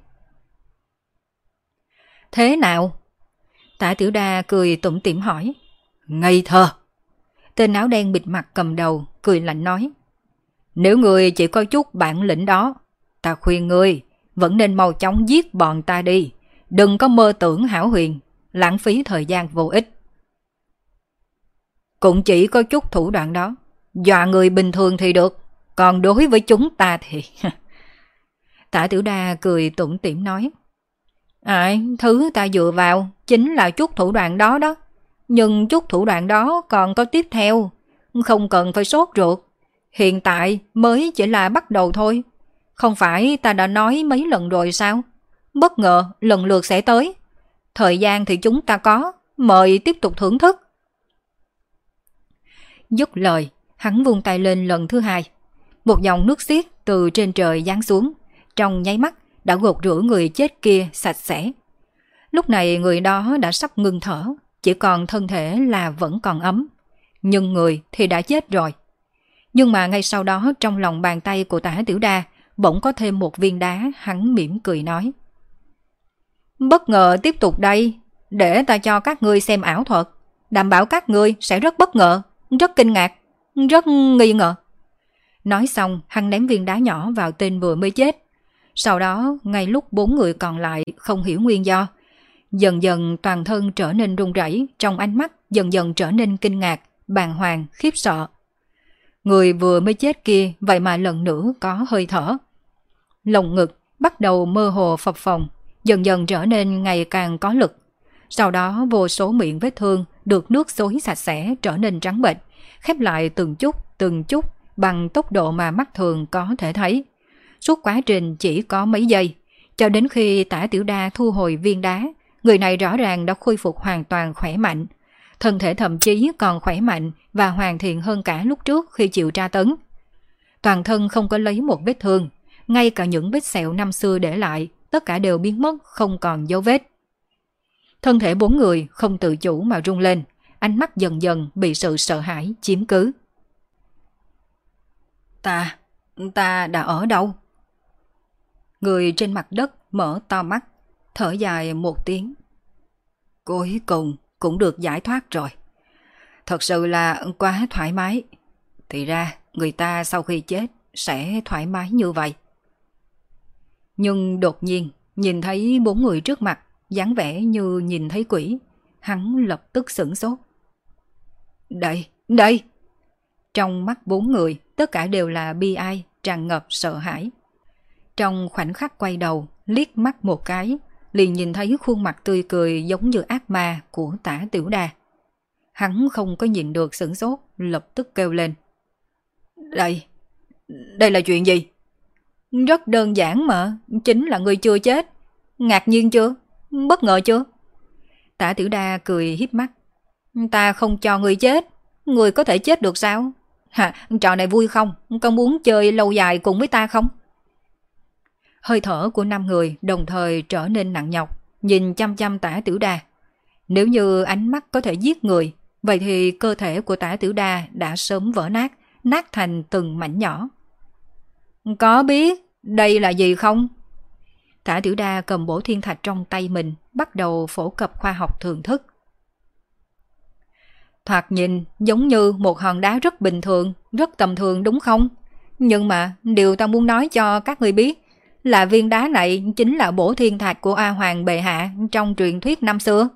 [SPEAKER 1] Thế nào? Tả tiểu đa cười tủm tỉm hỏi. Ngây thơ! Tên áo đen bịt mặt cầm đầu, cười lạnh nói. Nếu người chỉ có chút bản lĩnh đó, ta khuyên ngươi vẫn nên mau chóng giết bọn ta đi. Đừng có mơ tưởng hảo huyền, lãng phí thời gian vô ích. Cũng chỉ có chút thủ đoạn đó. Dọa người bình thường thì được, còn đối với chúng ta thì... [LAUGHS] Tả tiểu đa cười tủm tỉm nói. À, thứ ta dựa vào chính là chút thủ đoạn đó đó. Nhưng chút thủ đoạn đó còn có tiếp theo. Không cần phải sốt ruột. Hiện tại mới chỉ là bắt đầu thôi. Không phải ta đã nói mấy lần rồi sao? Bất ngờ lần lượt sẽ tới. Thời gian thì chúng ta có. Mời tiếp tục thưởng thức. Dứt lời, hắn vung tay lên lần thứ hai. Một dòng nước xiết từ trên trời giáng xuống. Trong nháy mắt đã gột rửa người chết kia sạch sẽ. Lúc này người đó đã sắp ngừng thở, chỉ còn thân thể là vẫn còn ấm. Nhưng người thì đã chết rồi. Nhưng mà ngay sau đó trong lòng bàn tay của tả tiểu đa bỗng có thêm một viên đá hắn mỉm cười nói. Bất ngờ tiếp tục đây, để ta cho các ngươi xem ảo thuật, đảm bảo các ngươi sẽ rất bất ngờ, rất kinh ngạc, rất nghi ngờ. Nói xong, hắn ném viên đá nhỏ vào tên vừa mới chết. Sau đó, ngay lúc bốn người còn lại không hiểu nguyên do, dần dần toàn thân trở nên run rẩy, trong ánh mắt dần dần trở nên kinh ngạc, bàng hoàng, khiếp sợ. Người vừa mới chết kia vậy mà lần nữa có hơi thở. Lồng ngực bắt đầu mơ hồ phập phồng, dần dần trở nên ngày càng có lực. Sau đó vô số miệng vết thương được nước xối sạch sẽ trở nên trắng bệch, khép lại từng chút, từng chút bằng tốc độ mà mắt thường có thể thấy. Suốt quá trình chỉ có mấy giây, cho đến khi tả tiểu đa thu hồi viên đá, người này rõ ràng đã khôi phục hoàn toàn khỏe mạnh. Thân thể thậm chí còn khỏe mạnh và hoàn thiện hơn cả lúc trước khi chịu tra tấn. Toàn thân không có lấy một vết thương, ngay cả những vết sẹo năm xưa để lại, tất cả đều biến mất không còn dấu vết. Thân thể bốn người không tự chủ mà rung lên, ánh mắt dần dần bị sự sợ hãi chiếm cứ. Ta, ta đã ở đâu? Người trên mặt đất mở to mắt, thở dài một tiếng. Cuối cùng cũng được giải thoát rồi. Thật sự là quá thoải mái. Thì ra, người ta sau khi chết sẽ thoải mái như vậy. Nhưng đột nhiên, nhìn thấy bốn người trước mặt, dáng vẻ như nhìn thấy quỷ, hắn lập tức sửng sốt. Đây, đây! Trong mắt bốn người, tất cả đều là bi ai, tràn ngập sợ hãi. Trong khoảnh khắc quay đầu, liếc mắt một cái, liền nhìn thấy khuôn mặt tươi cười giống như ác ma của tả tiểu đà. Hắn không có nhìn được sửng sốt, lập tức kêu lên. Đây, đây là chuyện gì? Rất đơn giản mà, chính là người chưa chết. Ngạc nhiên chưa? Bất ngờ chưa? Tả tiểu đa cười hiếp mắt. Ta không cho người chết, người có thể chết được sao? Hả, trò này vui không? Con muốn chơi lâu dài cùng với ta không? Hơi thở của năm người đồng thời trở nên nặng nhọc, nhìn chăm chăm tả tiểu đa. Nếu như ánh mắt có thể giết người, vậy thì cơ thể của tả tiểu đa đã sớm vỡ nát, nát thành từng mảnh nhỏ. Có biết đây là gì không? Thả tiểu đa cầm bổ thiên thạch trong tay mình, bắt đầu phổ cập khoa học thường thức. Thoạt nhìn giống như một hòn đá rất bình thường, rất tầm thường đúng không? Nhưng mà điều ta muốn nói cho các người biết là viên đá này chính là bổ thiên thạch của A Hoàng bệ hạ trong truyền thuyết năm xưa.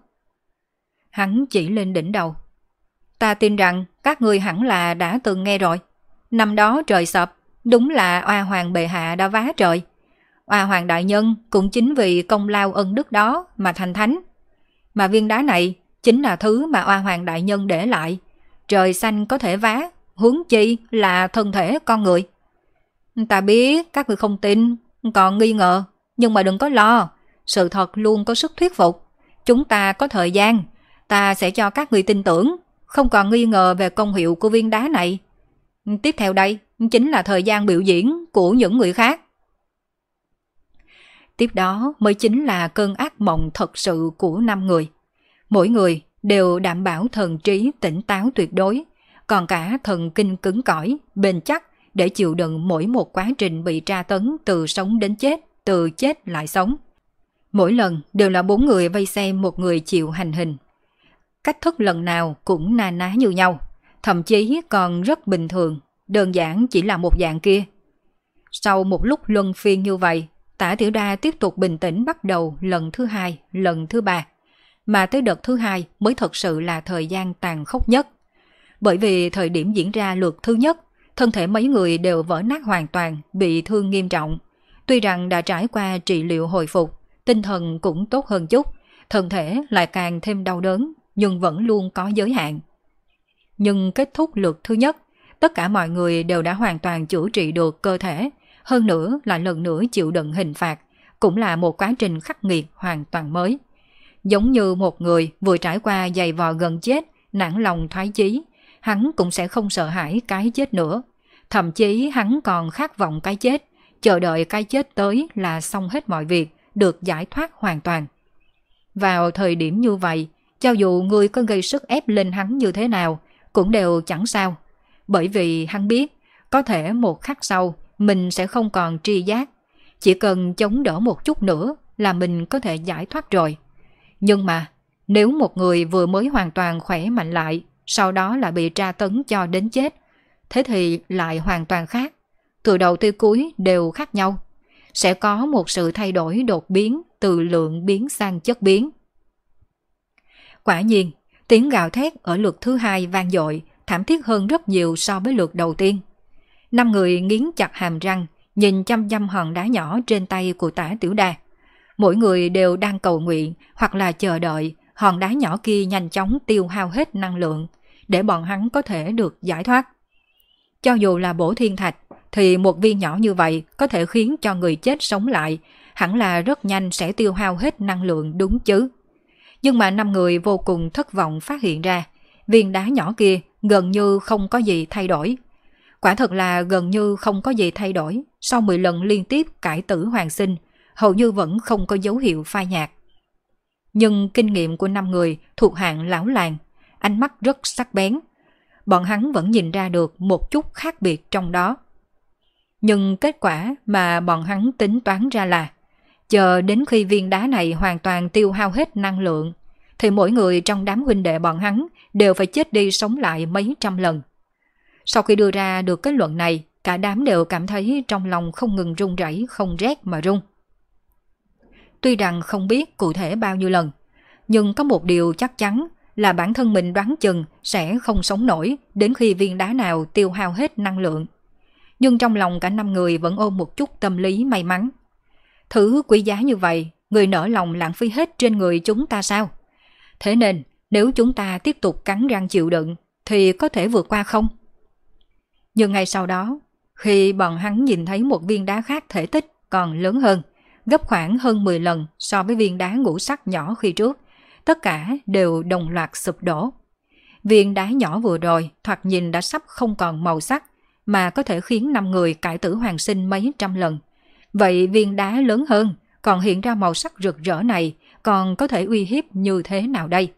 [SPEAKER 1] Hắn chỉ lên đỉnh đầu. Ta tin rằng các người hẳn là đã từng nghe rồi. Năm đó trời sập, đúng là oa Hoàng bệ hạ đã vá trời. oa Hoàng đại nhân cũng chính vì công lao ân đức đó mà thành thánh. Mà viên đá này chính là thứ mà oa hoàng đại nhân để lại. Trời xanh có thể vá, huống chi là thân thể con người. Ta biết các người không tin, còn nghi ngờ, nhưng mà đừng có lo, sự thật luôn có sức thuyết phục. Chúng ta có thời gian, ta sẽ cho các người tin tưởng, không còn nghi ngờ về công hiệu của viên đá này. Tiếp theo đây chính là thời gian biểu diễn của những người khác. Tiếp đó mới chính là cơn ác mộng thật sự của năm người. Mỗi người đều đảm bảo thần trí tỉnh táo tuyệt đối, còn cả thần kinh cứng cỏi, bền chắc để chịu đựng mỗi một quá trình bị tra tấn từ sống đến chết, từ chết lại sống. Mỗi lần đều là bốn người vây xem một người chịu hành hình. Cách thức lần nào cũng na ná như nhau, thậm chí còn rất bình thường, đơn giản chỉ là một dạng kia. Sau một lúc luân phiên như vậy, tả tiểu đa tiếp tục bình tĩnh bắt đầu lần thứ hai, lần thứ ba mà tới đợt thứ hai mới thật sự là thời gian tàn khốc nhất. Bởi vì thời điểm diễn ra lượt thứ nhất, thân thể mấy người đều vỡ nát hoàn toàn, bị thương nghiêm trọng. Tuy rằng đã trải qua trị liệu hồi phục, tinh thần cũng tốt hơn chút, thân thể lại càng thêm đau đớn, nhưng vẫn luôn có giới hạn. Nhưng kết thúc lượt thứ nhất, tất cả mọi người đều đã hoàn toàn chữa trị được cơ thể, hơn nữa là lần nữa chịu đựng hình phạt, cũng là một quá trình khắc nghiệt hoàn toàn mới. Giống như một người vừa trải qua giày vò gần chết, nản lòng thoái chí, hắn cũng sẽ không sợ hãi cái chết nữa. Thậm chí hắn còn khát vọng cái chết, chờ đợi cái chết tới là xong hết mọi việc, được giải thoát hoàn toàn. Vào thời điểm như vậy, cho dù người có gây sức ép lên hắn như thế nào, cũng đều chẳng sao. Bởi vì hắn biết, có thể một khắc sau, mình sẽ không còn tri giác. Chỉ cần chống đỡ một chút nữa là mình có thể giải thoát rồi. Nhưng mà, nếu một người vừa mới hoàn toàn khỏe mạnh lại, sau đó lại bị tra tấn cho đến chết, thế thì lại hoàn toàn khác. Từ đầu tới cuối đều khác nhau. Sẽ có một sự thay đổi đột biến từ lượng biến sang chất biến. Quả nhiên, tiếng gào thét ở lượt thứ hai vang dội, thảm thiết hơn rất nhiều so với lượt đầu tiên. Năm người nghiến chặt hàm răng, nhìn chăm chăm hòn đá nhỏ trên tay của tả tiểu đa. Mỗi người đều đang cầu nguyện hoặc là chờ đợi hòn đá nhỏ kia nhanh chóng tiêu hao hết năng lượng để bọn hắn có thể được giải thoát. Cho dù là bổ thiên thạch thì một viên nhỏ như vậy có thể khiến cho người chết sống lại, hẳn là rất nhanh sẽ tiêu hao hết năng lượng đúng chứ. Nhưng mà năm người vô cùng thất vọng phát hiện ra, viên đá nhỏ kia gần như không có gì thay đổi. Quả thật là gần như không có gì thay đổi, sau 10 lần liên tiếp cải tử hoàng sinh, hầu như vẫn không có dấu hiệu phai nhạt. Nhưng kinh nghiệm của năm người thuộc hạng lão làng, ánh mắt rất sắc bén. Bọn hắn vẫn nhìn ra được một chút khác biệt trong đó. Nhưng kết quả mà bọn hắn tính toán ra là chờ đến khi viên đá này hoàn toàn tiêu hao hết năng lượng thì mỗi người trong đám huynh đệ bọn hắn đều phải chết đi sống lại mấy trăm lần. Sau khi đưa ra được kết luận này, cả đám đều cảm thấy trong lòng không ngừng run rẩy, không rét mà run. Tuy rằng không biết cụ thể bao nhiêu lần, nhưng có một điều chắc chắn là bản thân mình đoán chừng sẽ không sống nổi đến khi viên đá nào tiêu hao hết năng lượng. Nhưng trong lòng cả năm người vẫn ôm một chút tâm lý may mắn. Thứ quý giá như vậy, người nở lòng lãng phí hết trên người chúng ta sao? Thế nên, nếu chúng ta tiếp tục cắn răng chịu đựng, thì có thể vượt qua không? Nhưng ngay sau đó, khi bọn hắn nhìn thấy một viên đá khác thể tích còn lớn hơn, gấp khoảng hơn 10 lần so với viên đá ngũ sắc nhỏ khi trước, tất cả đều đồng loạt sụp đổ. Viên đá nhỏ vừa rồi thoạt nhìn đã sắp không còn màu sắc, mà có thể khiến năm người cải tử hoàng sinh mấy trăm lần. Vậy viên đá lớn hơn, còn hiện ra màu sắc rực rỡ này, còn có thể uy hiếp như thế nào đây?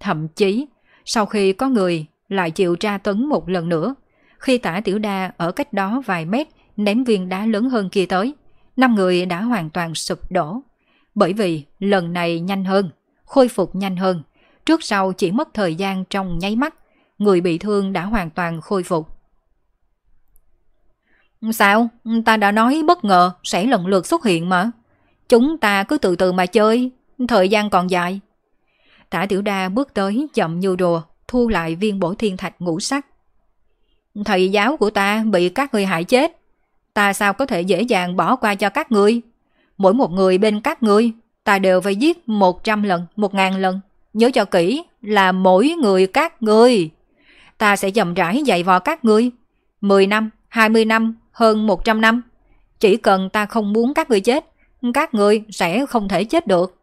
[SPEAKER 1] Thậm chí, sau khi có người lại chịu tra tấn một lần nữa, khi tả tiểu đa ở cách đó vài mét ném viên đá lớn hơn kia tới, năm người đã hoàn toàn sụp đổ. Bởi vì lần này nhanh hơn, khôi phục nhanh hơn, trước sau chỉ mất thời gian trong nháy mắt, người bị thương đã hoàn toàn khôi phục. Sao? Ta đã nói bất ngờ sẽ lần lượt xuất hiện mà. Chúng ta cứ từ từ mà chơi, thời gian còn dài. Tả tiểu đa bước tới chậm như rùa, thu lại viên bổ thiên thạch ngũ sắc. Thầy giáo của ta bị các người hại chết. Ta sao có thể dễ dàng bỏ qua cho các ngươi? Mỗi một người bên các ngươi, ta đều phải giết một trăm lần, một ngàn lần. Nhớ cho kỹ là mỗi người các ngươi. Ta sẽ chậm rãi dạy vò các ngươi. Mười năm, hai mươi năm, hơn một trăm năm. Chỉ cần ta không muốn các người chết, các người sẽ không thể chết được.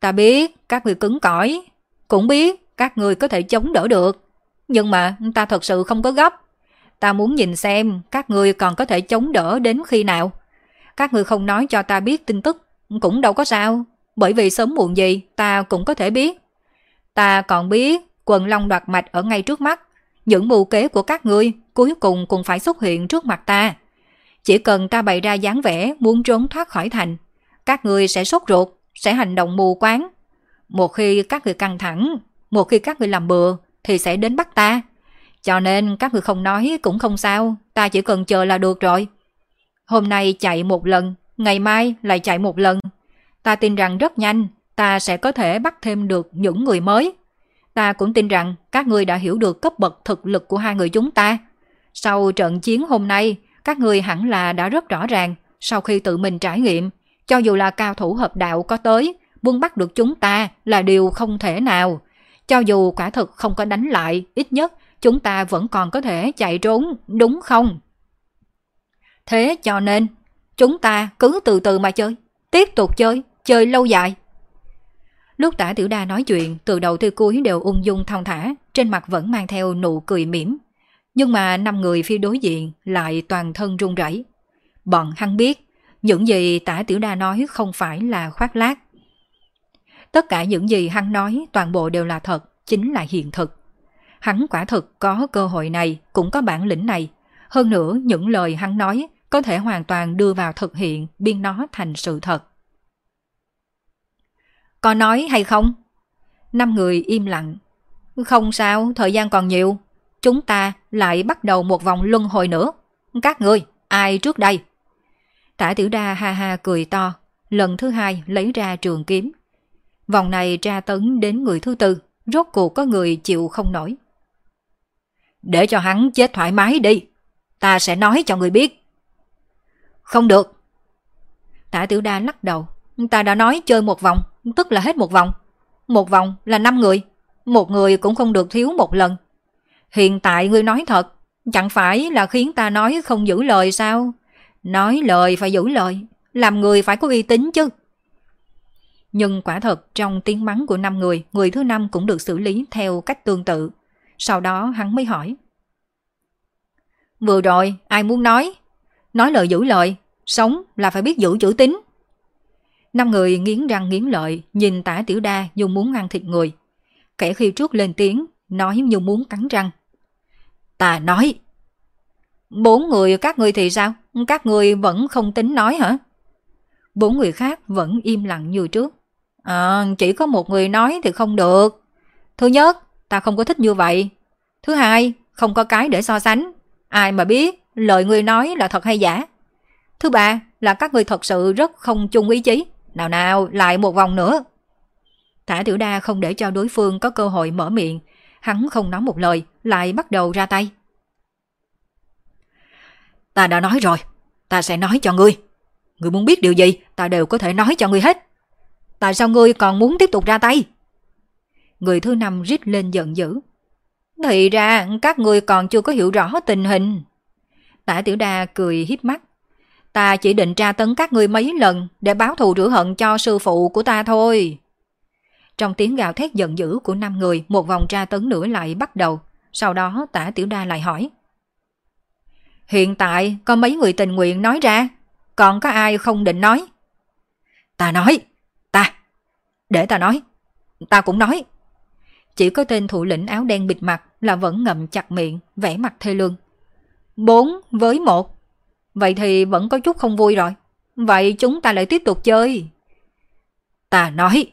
[SPEAKER 1] Ta biết các người cứng cỏi, cũng biết các người có thể chống đỡ được. Nhưng mà ta thật sự không có gấp. Ta muốn nhìn xem các người còn có thể chống đỡ đến khi nào. Các người không nói cho ta biết tin tức, cũng đâu có sao. Bởi vì sớm muộn gì ta cũng có thể biết. Ta còn biết quần long đoạt mạch ở ngay trước mắt. Những mưu kế của các ngươi cuối cùng cũng phải xuất hiện trước mặt ta. Chỉ cần ta bày ra dáng vẻ muốn trốn thoát khỏi thành, các ngươi sẽ sốt ruột, sẽ hành động mù quáng. Một khi các người căng thẳng, một khi các người làm bừa, thì sẽ đến bắt ta. Cho nên các người không nói cũng không sao, ta chỉ cần chờ là được rồi. Hôm nay chạy một lần, ngày mai lại chạy một lần. Ta tin rằng rất nhanh, ta sẽ có thể bắt thêm được những người mới. Ta cũng tin rằng các người đã hiểu được cấp bậc thực lực của hai người chúng ta. Sau trận chiến hôm nay, các người hẳn là đã rất rõ ràng, sau khi tự mình trải nghiệm, cho dù là cao thủ hợp đạo có tới, buông bắt được chúng ta là điều không thể nào. Cho dù quả thực không có đánh lại, ít nhất chúng ta vẫn còn có thể chạy trốn, đúng không? Thế cho nên, chúng ta cứ từ từ mà chơi, tiếp tục chơi, chơi lâu dài. Lúc tả tiểu đa nói chuyện, từ đầu tới cuối đều ung dung thong thả, trên mặt vẫn mang theo nụ cười mỉm. Nhưng mà năm người phía đối diện lại toàn thân run rẩy. Bọn hắn biết, những gì tả tiểu đa nói không phải là khoác lác. Tất cả những gì hắn nói toàn bộ đều là thật, chính là hiện thực. Hắn quả thực có cơ hội này, cũng có bản lĩnh này. Hơn nữa, những lời hắn nói có thể hoàn toàn đưa vào thực hiện, biên nó thành sự thật. Có nói hay không? Năm người im lặng. Không sao, thời gian còn nhiều. chúng ta lại bắt đầu một vòng luân hồi nữa. Các ngươi, ai trước đây? Tả tiểu đa ha ha cười to, lần thứ hai lấy ra trường kiếm. Vòng này tra tấn đến người thứ tư, rốt cuộc có người chịu không nổi. Để cho hắn chết thoải mái đi, ta sẽ nói cho người biết. Không được. Tả tiểu đa lắc đầu, ta đã nói chơi một vòng, tức là hết một vòng. Một vòng là năm người, một người cũng không được thiếu một lần. Hiện tại ngươi nói thật, chẳng phải là khiến ta nói không giữ lời sao? Nói lời phải giữ lời, làm người phải có uy tín chứ. Nhưng quả thật trong tiếng mắng của năm người, người thứ năm cũng được xử lý theo cách tương tự. Sau đó hắn mới hỏi. Vừa rồi, ai muốn nói? Nói lời giữ lời, sống là phải biết giữ chữ tín. Năm người nghiến răng nghiến lợi, nhìn tả tiểu đa dùng muốn ăn thịt người. Kẻ khi trước lên tiếng, nói như muốn cắn răng. Ta nói. Bốn người các người thì sao? Các người vẫn không tính nói hả? Bốn người khác vẫn im lặng như trước. À, chỉ có một người nói thì không được. Thứ nhất, ta không có thích như vậy. Thứ hai, không có cái để so sánh. Ai mà biết lời người nói là thật hay giả. Thứ ba là các người thật sự rất không chung ý chí. Nào nào, lại một vòng nữa. Thả tiểu đa không để cho đối phương có cơ hội mở miệng. Hắn không nói một lời, lại bắt đầu ra tay. Ta đã nói rồi, ta sẽ nói cho ngươi. Ngươi muốn biết điều gì, ta đều có thể nói cho ngươi hết. Tại sao ngươi còn muốn tiếp tục ra tay? Người thứ năm rít lên giận dữ. Thì ra các ngươi còn chưa có hiểu rõ tình hình. Tả tiểu đa cười híp mắt. Ta chỉ định tra tấn các ngươi mấy lần để báo thù rửa hận cho sư phụ của ta thôi. Trong tiếng gào thét giận dữ của năm người, một vòng tra tấn nữa lại bắt đầu. Sau đó tả tiểu đa lại hỏi. Hiện tại có mấy người tình nguyện nói ra, còn có ai không định nói? Ta nói, ta, để ta nói, ta cũng nói. Chỉ có tên thủ lĩnh áo đen bịt mặt là vẫn ngậm chặt miệng, vẻ mặt thê lương. Bốn với một. Vậy thì vẫn có chút không vui rồi. Vậy chúng ta lại tiếp tục chơi. Ta nói.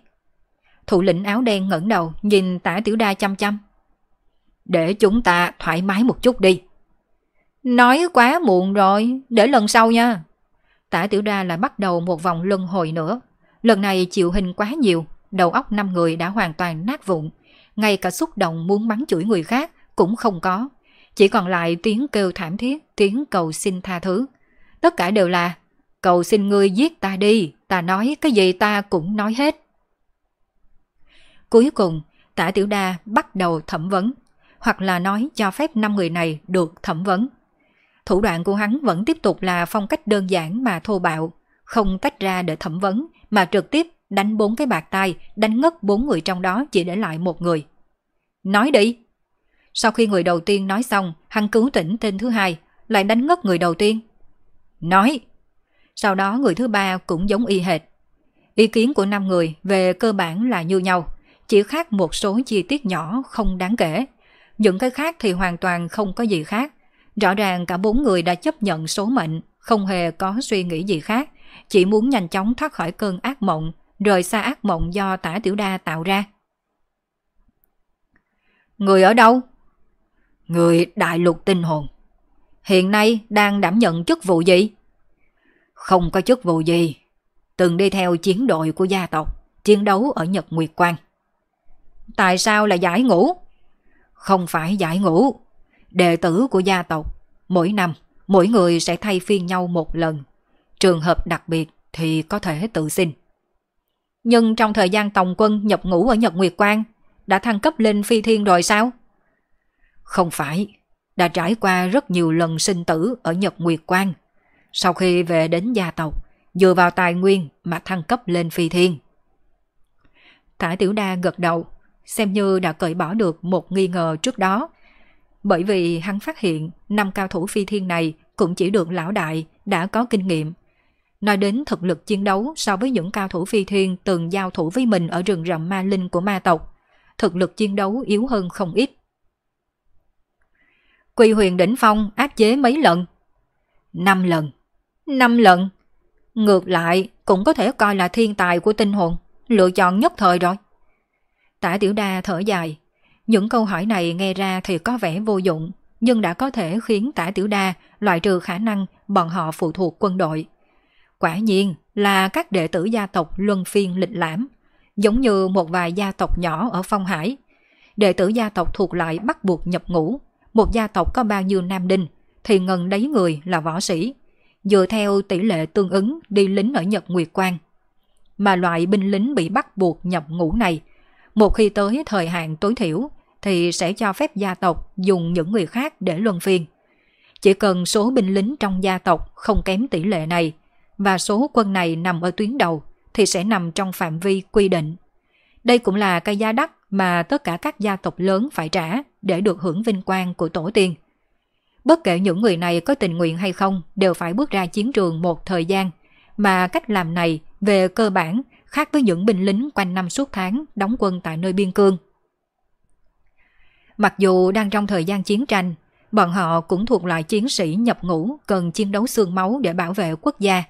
[SPEAKER 1] Thủ lĩnh áo đen ngẩng đầu nhìn tả tiểu đa chăm chăm. Để chúng ta thoải mái một chút đi. Nói quá muộn rồi, để lần sau nha. Tả tiểu đa lại bắt đầu một vòng luân hồi nữa. Lần này chịu hình quá nhiều, đầu óc năm người đã hoàn toàn nát vụn. Ngay cả xúc động muốn bắn chửi người khác cũng không có. Chỉ còn lại tiếng kêu thảm thiết, tiếng cầu xin tha thứ. Tất cả đều là cầu xin ngươi giết ta đi, ta nói cái gì ta cũng nói hết. Cuối cùng, tả tiểu đa bắt đầu thẩm vấn, hoặc là nói cho phép năm người này được thẩm vấn. Thủ đoạn của hắn vẫn tiếp tục là phong cách đơn giản mà thô bạo, không tách ra để thẩm vấn, mà trực tiếp đánh bốn cái bạc tay, đánh ngất bốn người trong đó chỉ để lại một người. Nói đi! Sau khi người đầu tiên nói xong, hắn cứu tỉnh tên thứ hai, lại đánh ngất người đầu tiên. Nói! Sau đó người thứ ba cũng giống y hệt. Ý kiến của năm người về cơ bản là như nhau, chỉ khác một số chi tiết nhỏ không đáng kể. Những cái khác thì hoàn toàn không có gì khác. Rõ ràng cả bốn người đã chấp nhận số mệnh, không hề có suy nghĩ gì khác, chỉ muốn nhanh chóng thoát khỏi cơn ác mộng, rời xa ác mộng do tả tiểu đa tạo ra. Người ở đâu? Người đại lục tinh hồn. Hiện nay đang đảm nhận chức vụ gì? Không có chức vụ gì. Từng đi theo chiến đội của gia tộc, chiến đấu ở Nhật Nguyệt Quang. Tại sao là giải ngũ? Không phải giải ngũ. Đệ tử của gia tộc, mỗi năm, mỗi người sẽ thay phiên nhau một lần. Trường hợp đặc biệt thì có thể tự xin. Nhưng trong thời gian tổng quân nhập ngũ ở Nhật Nguyệt Quang, đã thăng cấp lên phi thiên rồi sao? Không phải, đã trải qua rất nhiều lần sinh tử ở Nhật Nguyệt Quang. Sau khi về đến gia tộc, dựa vào tài nguyên mà thăng cấp lên phi thiên. Thả Tiểu Đa gật đầu, xem như đã cởi bỏ được một nghi ngờ trước đó. Bởi vì hắn phát hiện năm cao thủ phi thiên này cũng chỉ được lão đại đã có kinh nghiệm. Nói đến thực lực chiến đấu so với những cao thủ phi thiên từng giao thủ với mình ở rừng rậm ma linh của ma tộc, thực lực chiến đấu yếu hơn không ít. Quy huyền đỉnh phong áp chế mấy lần? Năm lần. Năm lần? Ngược lại cũng có thể coi là thiên tài của tinh hồn, lựa chọn nhất thời rồi. Tả tiểu đa thở dài. Những câu hỏi này nghe ra thì có vẻ vô dụng, nhưng đã có thể khiến tả tiểu đa loại trừ khả năng bọn họ phụ thuộc quân đội. Quả nhiên là các đệ tử gia tộc luân phiên lịch lãm, giống như một vài gia tộc nhỏ ở Phong Hải. Đệ tử gia tộc thuộc lại bắt buộc nhập ngũ, một gia tộc có bao nhiêu nam đinh thì ngần đấy người là võ sĩ, dựa theo tỷ lệ tương ứng đi lính ở Nhật Nguyệt Quang. Mà loại binh lính bị bắt buộc nhập ngũ này, một khi tới thời hạn tối thiểu thì sẽ cho phép gia tộc dùng những người khác để luân phiên. Chỉ cần số binh lính trong gia tộc không kém tỷ lệ này và số quân này nằm ở tuyến đầu thì sẽ nằm trong phạm vi quy định. Đây cũng là cái giá đắt mà tất cả các gia tộc lớn phải trả để được hưởng vinh quang của tổ tiên. Bất kể những người này có tình nguyện hay không đều phải bước ra chiến trường một thời gian, mà cách làm này về cơ bản khác với những binh lính quanh năm suốt tháng đóng quân tại nơi biên cương. Mặc dù đang trong thời gian chiến tranh, bọn họ cũng thuộc loại chiến sĩ nhập ngũ cần chiến đấu xương máu để bảo vệ quốc gia.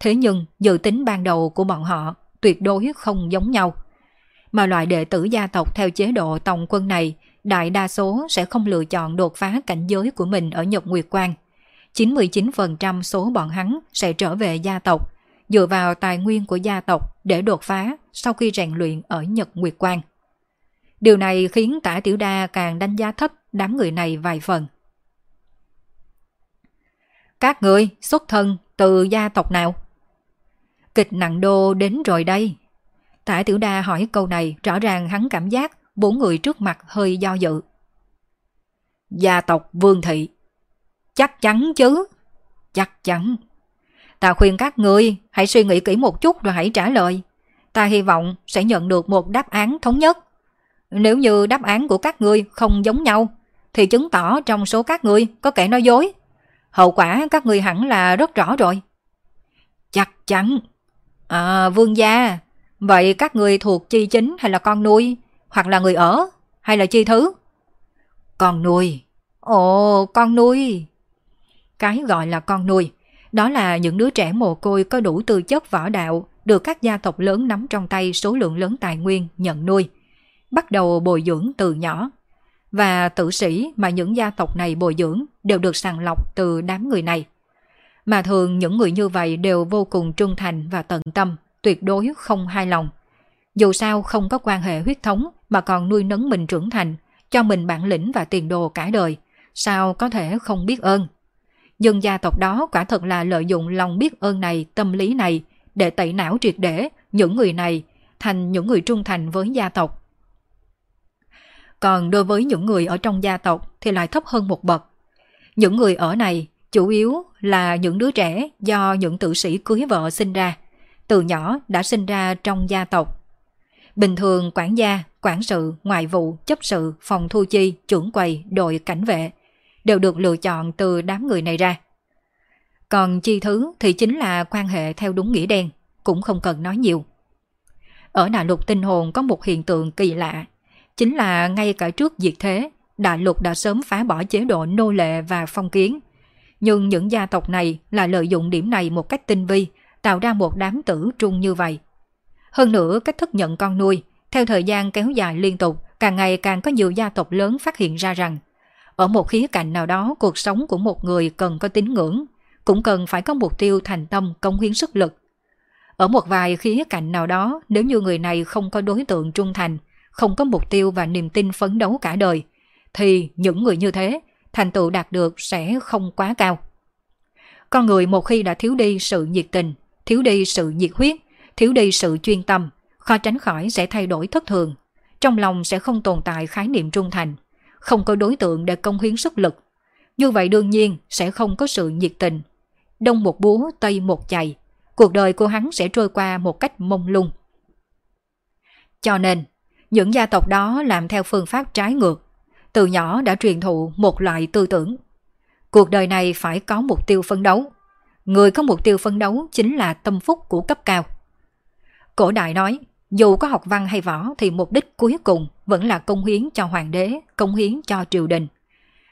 [SPEAKER 1] Thế nhưng dự tính ban đầu của bọn họ tuyệt đối không giống nhau. Mà loại đệ tử gia tộc theo chế độ tổng quân này đại đa số sẽ không lựa chọn đột phá cảnh giới của mình ở Nhật Nguyệt Quang. 99% số bọn hắn sẽ trở về gia tộc, dựa vào tài nguyên của gia tộc để đột phá sau khi rèn luyện ở Nhật Nguyệt Quang. Điều này khiến tả tiểu đa càng đánh giá thấp đám người này vài phần. Các người xuất thân từ gia tộc nào? Kịch nặng đô đến rồi đây. Tả tiểu đa hỏi câu này rõ ràng hắn cảm giác bốn người trước mặt hơi do dự. Gia tộc Vương Thị. Chắc chắn chứ. Chắc chắn. Ta khuyên các người hãy suy nghĩ kỹ một chút rồi hãy trả lời. Ta hy vọng sẽ nhận được một đáp án thống nhất. Nếu như đáp án của các ngươi không giống nhau, thì chứng tỏ trong số các ngươi có kẻ nói dối. Hậu quả các ngươi hẳn là rất rõ rồi. Chắc chắn. À, vương gia, vậy các ngươi thuộc chi chính hay là con nuôi? Hoặc là người ở? Hay là chi thứ? Con nuôi. Ồ, con nuôi. Cái gọi là con nuôi, đó là những đứa trẻ mồ côi có đủ tư chất võ đạo, được các gia tộc lớn nắm trong tay số lượng lớn tài nguyên nhận nuôi bắt đầu bồi dưỡng từ nhỏ. Và tử sĩ mà những gia tộc này bồi dưỡng đều được sàng lọc từ đám người này. Mà thường những người như vậy đều vô cùng trung thành và tận tâm, tuyệt đối không hai lòng. Dù sao không có quan hệ huyết thống mà còn nuôi nấng mình trưởng thành, cho mình bản lĩnh và tiền đồ cả đời, sao có thể không biết ơn. Nhưng gia tộc đó quả thật là lợi dụng lòng biết ơn này, tâm lý này để tẩy não triệt để những người này thành những người trung thành với gia tộc. Còn đối với những người ở trong gia tộc thì lại thấp hơn một bậc. Những người ở này chủ yếu là những đứa trẻ do những tử sĩ cưới vợ sinh ra, từ nhỏ đã sinh ra trong gia tộc. Bình thường quản gia, quản sự, ngoại vụ, chấp sự, phòng thu chi, trưởng quầy, đội cảnh vệ đều được lựa chọn từ đám người này ra. Còn chi thứ thì chính là quan hệ theo đúng nghĩa đen, cũng không cần nói nhiều. Ở đại lục tinh hồn có một hiện tượng kỳ lạ Chính là ngay cả trước diệt thế, đại lục đã sớm phá bỏ chế độ nô lệ và phong kiến. Nhưng những gia tộc này là lợi dụng điểm này một cách tinh vi, tạo ra một đám tử trung như vậy. Hơn nữa, cách thức nhận con nuôi, theo thời gian kéo dài liên tục, càng ngày càng có nhiều gia tộc lớn phát hiện ra rằng, ở một khía cạnh nào đó cuộc sống của một người cần có tín ngưỡng, cũng cần phải có mục tiêu thành tâm công hiến sức lực. Ở một vài khía cạnh nào đó, nếu như người này không có đối tượng trung thành, không có mục tiêu và niềm tin phấn đấu cả đời, thì những người như thế, thành tựu đạt được sẽ không quá cao. Con người một khi đã thiếu đi sự nhiệt tình, thiếu đi sự nhiệt huyết, thiếu đi sự chuyên tâm, khó tránh khỏi sẽ thay đổi thất thường. Trong lòng sẽ không tồn tại khái niệm trung thành, không có đối tượng để công hiến sức lực. Như vậy đương nhiên sẽ không có sự nhiệt tình. Đông một búa, tây một chày. Cuộc đời của hắn sẽ trôi qua một cách mông lung. Cho nên, những gia tộc đó làm theo phương pháp trái ngược, từ nhỏ đã truyền thụ một loại tư tưởng. Cuộc đời này phải có mục tiêu phấn đấu. Người có mục tiêu phấn đấu chính là tâm phúc của cấp cao. Cổ đại nói, dù có học văn hay võ thì mục đích cuối cùng vẫn là công hiến cho hoàng đế, công hiến cho triều đình.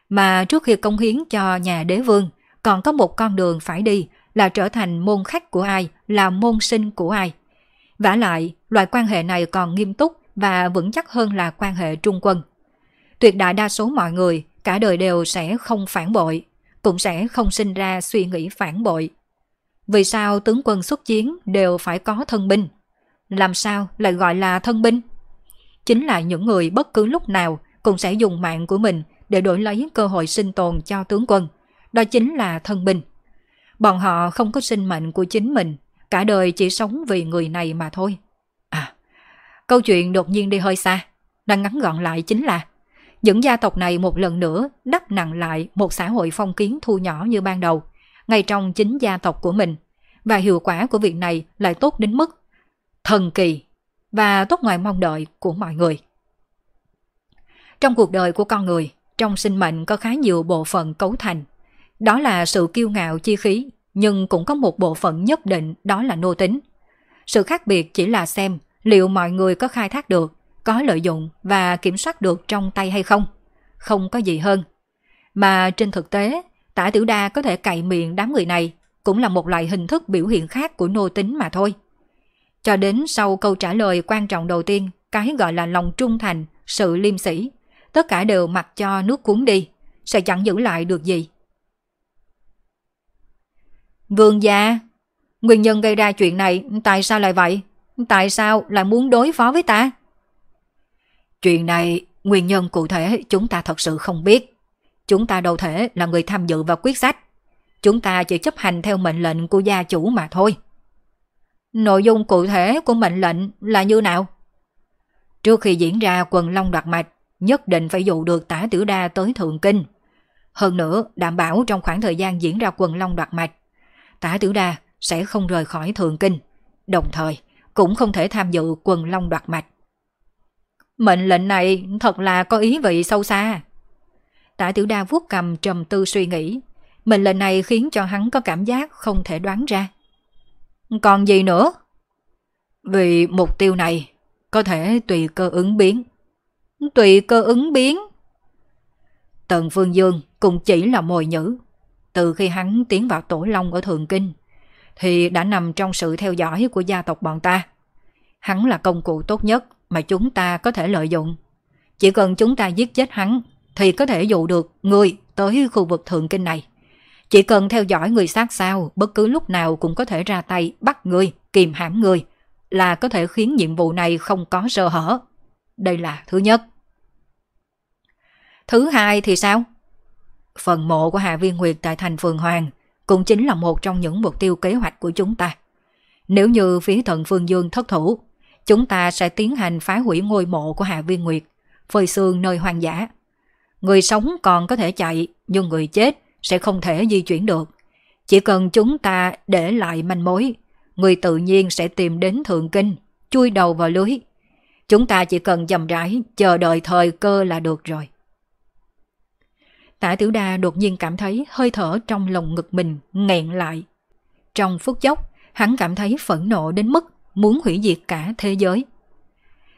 [SPEAKER 1] Mà trước khi công hiến cho nhà đế vương, còn có một con đường phải đi là trở thành môn khách của ai, là môn sinh của ai. vả lại, loại quan hệ này còn nghiêm túc và vững chắc hơn là quan hệ trung quân. tuyệt đại đa số mọi người cả đời đều sẽ không phản bội, cũng sẽ không sinh ra suy nghĩ phản bội. Vì sao tướng quân xuất chiến đều phải có thân binh? Làm sao lại gọi là thân binh? Chính là những người bất cứ lúc nào cũng sẽ dùng mạng của mình để đổi lấy cơ hội sinh tồn cho tướng quân. Đó chính là thân binh. Bọn họ không có sinh mệnh của chính mình, cả đời chỉ sống vì người này mà thôi. À, câu chuyện đột nhiên đi hơi xa, đang ngắn gọn lại chính là những gia tộc này một lần nữa đắp nặng lại một xã hội phong kiến thu nhỏ như ban đầu, ngay trong chính gia tộc của mình. Và hiệu quả của việc này lại tốt đến mức thần kỳ và tốt ngoài mong đợi của mọi người. Trong cuộc đời của con người, trong sinh mệnh có khá nhiều bộ phận cấu thành. Đó là sự kiêu ngạo chi khí, nhưng cũng có một bộ phận nhất định đó là nô tính. Sự khác biệt chỉ là xem liệu mọi người có khai thác được, có lợi dụng và kiểm soát được trong tay hay không. Không có gì hơn. Mà trên thực tế, tả tiểu đa có thể cậy miệng đám người này cũng là một loại hình thức biểu hiện khác của nô tính mà thôi. Cho đến sau câu trả lời quan trọng đầu tiên, cái gọi là lòng trung thành, sự liêm sĩ, tất cả đều mặc cho nước cuốn đi, sẽ chẳng giữ lại được gì. Vương gia, nguyên nhân gây ra chuyện này tại sao lại vậy? Tại sao lại muốn đối phó với ta? Chuyện này, nguyên nhân cụ thể chúng ta thật sự không biết. Chúng ta đâu thể là người tham dự vào quyết sách. Chúng ta chỉ chấp hành theo mệnh lệnh của gia chủ mà thôi. Nội dung cụ thể của mệnh lệnh là như nào? Trước khi diễn ra quần long đoạt mạch, nhất định phải dụ được tả tử đa tới Thượng Kinh. Hơn nữa, đảm bảo trong khoảng thời gian diễn ra quần long đoạt mạch, tả tử đa sẽ không rời khỏi Thượng Kinh, đồng thời cũng không thể tham dự quần long đoạt mạch. Mệnh lệnh này thật là có ý vị sâu xa. Tả Tiểu đa vuốt cầm trầm tư suy nghĩ, mệnh lệnh này khiến cho hắn có cảm giác không thể đoán ra. Còn gì nữa? Vì mục tiêu này có thể tùy cơ ứng biến. Tùy cơ ứng biến? Tần Phương Dương cũng chỉ là mồi nhữ. Từ khi hắn tiến vào Tổ Long ở Thượng Kinh, thì đã nằm trong sự theo dõi của gia tộc bọn ta. Hắn là công cụ tốt nhất mà chúng ta có thể lợi dụng. Chỉ cần chúng ta giết chết hắn, thì có thể dụ được người tới khu vực Thượng Kinh này. Chỉ cần theo dõi người sát sao, bất cứ lúc nào cũng có thể ra tay bắt người, kìm hãm người, là có thể khiến nhiệm vụ này không có sơ hở. Đây là thứ nhất. Thứ hai thì sao? Phần mộ của Hạ Viên Nguyệt tại thành Phường Hoàng cũng chính là một trong những mục tiêu kế hoạch của chúng ta. Nếu như phía thần Phương Dương thất thủ, chúng ta sẽ tiến hành phá hủy ngôi mộ của Hạ Viên Nguyệt, phơi xương nơi hoang dã. Người sống còn có thể chạy, nhưng người chết sẽ không thể di chuyển được. Chỉ cần chúng ta để lại manh mối, người tự nhiên sẽ tìm đến Thượng Kinh, chui đầu vào lưới. Chúng ta chỉ cần dầm rãi, chờ đợi thời cơ là được rồi. Tả Tiểu Đa đột nhiên cảm thấy hơi thở trong lồng ngực mình nghẹn lại. Trong phút chốc, hắn cảm thấy phẫn nộ đến mức muốn hủy diệt cả thế giới.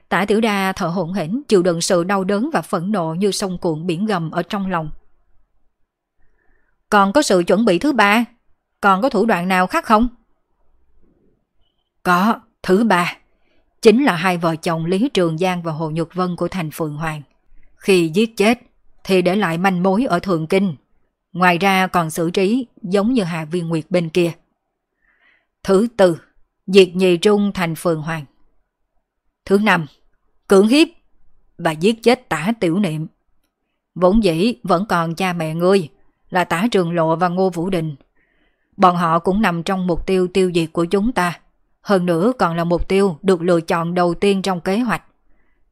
[SPEAKER 1] Tả Tiểu Đa thở hổn hển chịu đựng sự đau đớn và phẫn nộ như sông cuộn biển gầm ở trong lòng. Còn có sự chuẩn bị thứ ba? Còn có thủ đoạn nào khác không? Có, thứ ba. Chính là hai vợ chồng Lý Trường Giang và Hồ Nhược Vân của thành Phượng Hoàng. Khi giết chết, thì để lại manh mối ở Thượng Kinh. Ngoài ra còn xử trí giống như Hà Viên Nguyệt bên kia. Thứ tư, diệt nhì trung thành phường Hoàng. Thứ năm, cưỡng hiếp và giết chết tả tiểu niệm. Vốn dĩ vẫn còn cha mẹ ngươi là tả trường lộ và ngô vũ đình. Bọn họ cũng nằm trong mục tiêu tiêu diệt của chúng ta. Hơn nữa còn là mục tiêu được lựa chọn đầu tiên trong kế hoạch.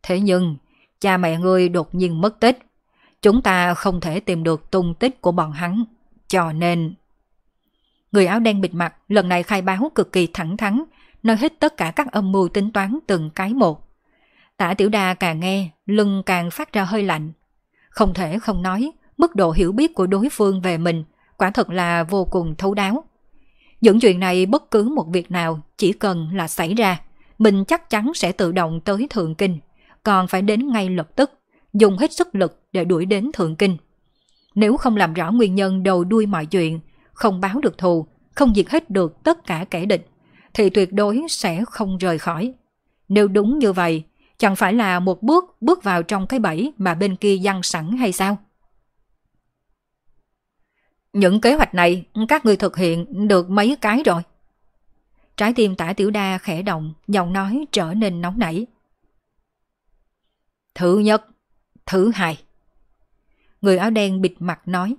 [SPEAKER 1] Thế nhưng, cha mẹ ngươi đột nhiên mất tích. Chúng ta không thể tìm được tung tích của bọn hắn. Cho nên... Người áo đen bịt mặt lần này khai báo cực kỳ thẳng thắn, nói hết tất cả các âm mưu tính toán từng cái một. Tả tiểu đa càng nghe, lưng càng phát ra hơi lạnh. Không thể không nói, mức độ hiểu biết của đối phương về mình quả thật là vô cùng thấu đáo. Những chuyện này bất cứ một việc nào chỉ cần là xảy ra, mình chắc chắn sẽ tự động tới Thượng Kinh, còn phải đến ngay lập tức, dùng hết sức lực để đuổi đến Thượng Kinh. Nếu không làm rõ nguyên nhân đầu đuôi mọi chuyện, không báo được thù, không diệt hết được tất cả kẻ địch, thì tuyệt đối sẽ không rời khỏi. Nếu đúng như vậy, Chẳng phải là một bước bước vào trong cái bẫy mà bên kia dăng sẵn hay sao? Những kế hoạch này các người thực hiện được mấy cái rồi. Trái tim tả tiểu đa khẽ động, giọng nói trở nên nóng nảy. Thứ nhất, thứ hai. Người áo đen bịt mặt nói.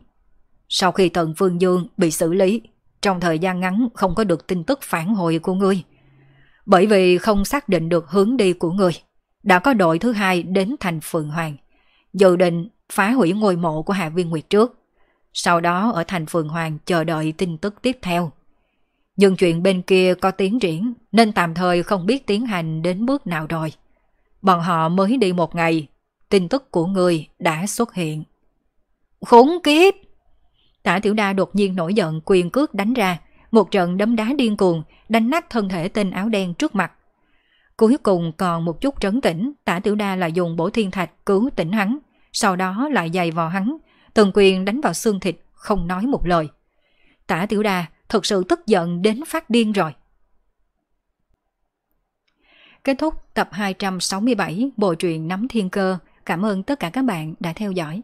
[SPEAKER 1] Sau khi Tần Phương Dương bị xử lý, trong thời gian ngắn không có được tin tức phản hồi của ngươi. Bởi vì không xác định được hướng đi của ngươi, đã có đội thứ hai đến thành Phượng Hoàng, dự định phá hủy ngôi mộ của Hạ Viên Nguyệt trước. Sau đó ở thành Phượng Hoàng chờ đợi tin tức tiếp theo. Nhưng chuyện bên kia có tiến triển nên tạm thời không biết tiến hành đến bước nào rồi. Bọn họ mới đi một ngày, tin tức của người đã xuất hiện. Khốn kiếp! Tả Tiểu Đa đột nhiên nổi giận quyền cước đánh ra, một trận đấm đá điên cuồng, đánh nát thân thể tên áo đen trước mặt. Cuối cùng còn một chút trấn tĩnh, Tả Tiểu Đa là dùng bổ thiên thạch cứu tỉnh hắn, sau đó lại giày vò hắn, từng quyền đánh vào xương thịt, không nói một lời. Tả Tiểu Đa thật sự tức giận đến phát điên rồi. Kết thúc tập 267 bộ truyện Nắm Thiên Cơ. Cảm ơn tất cả các bạn đã theo dõi.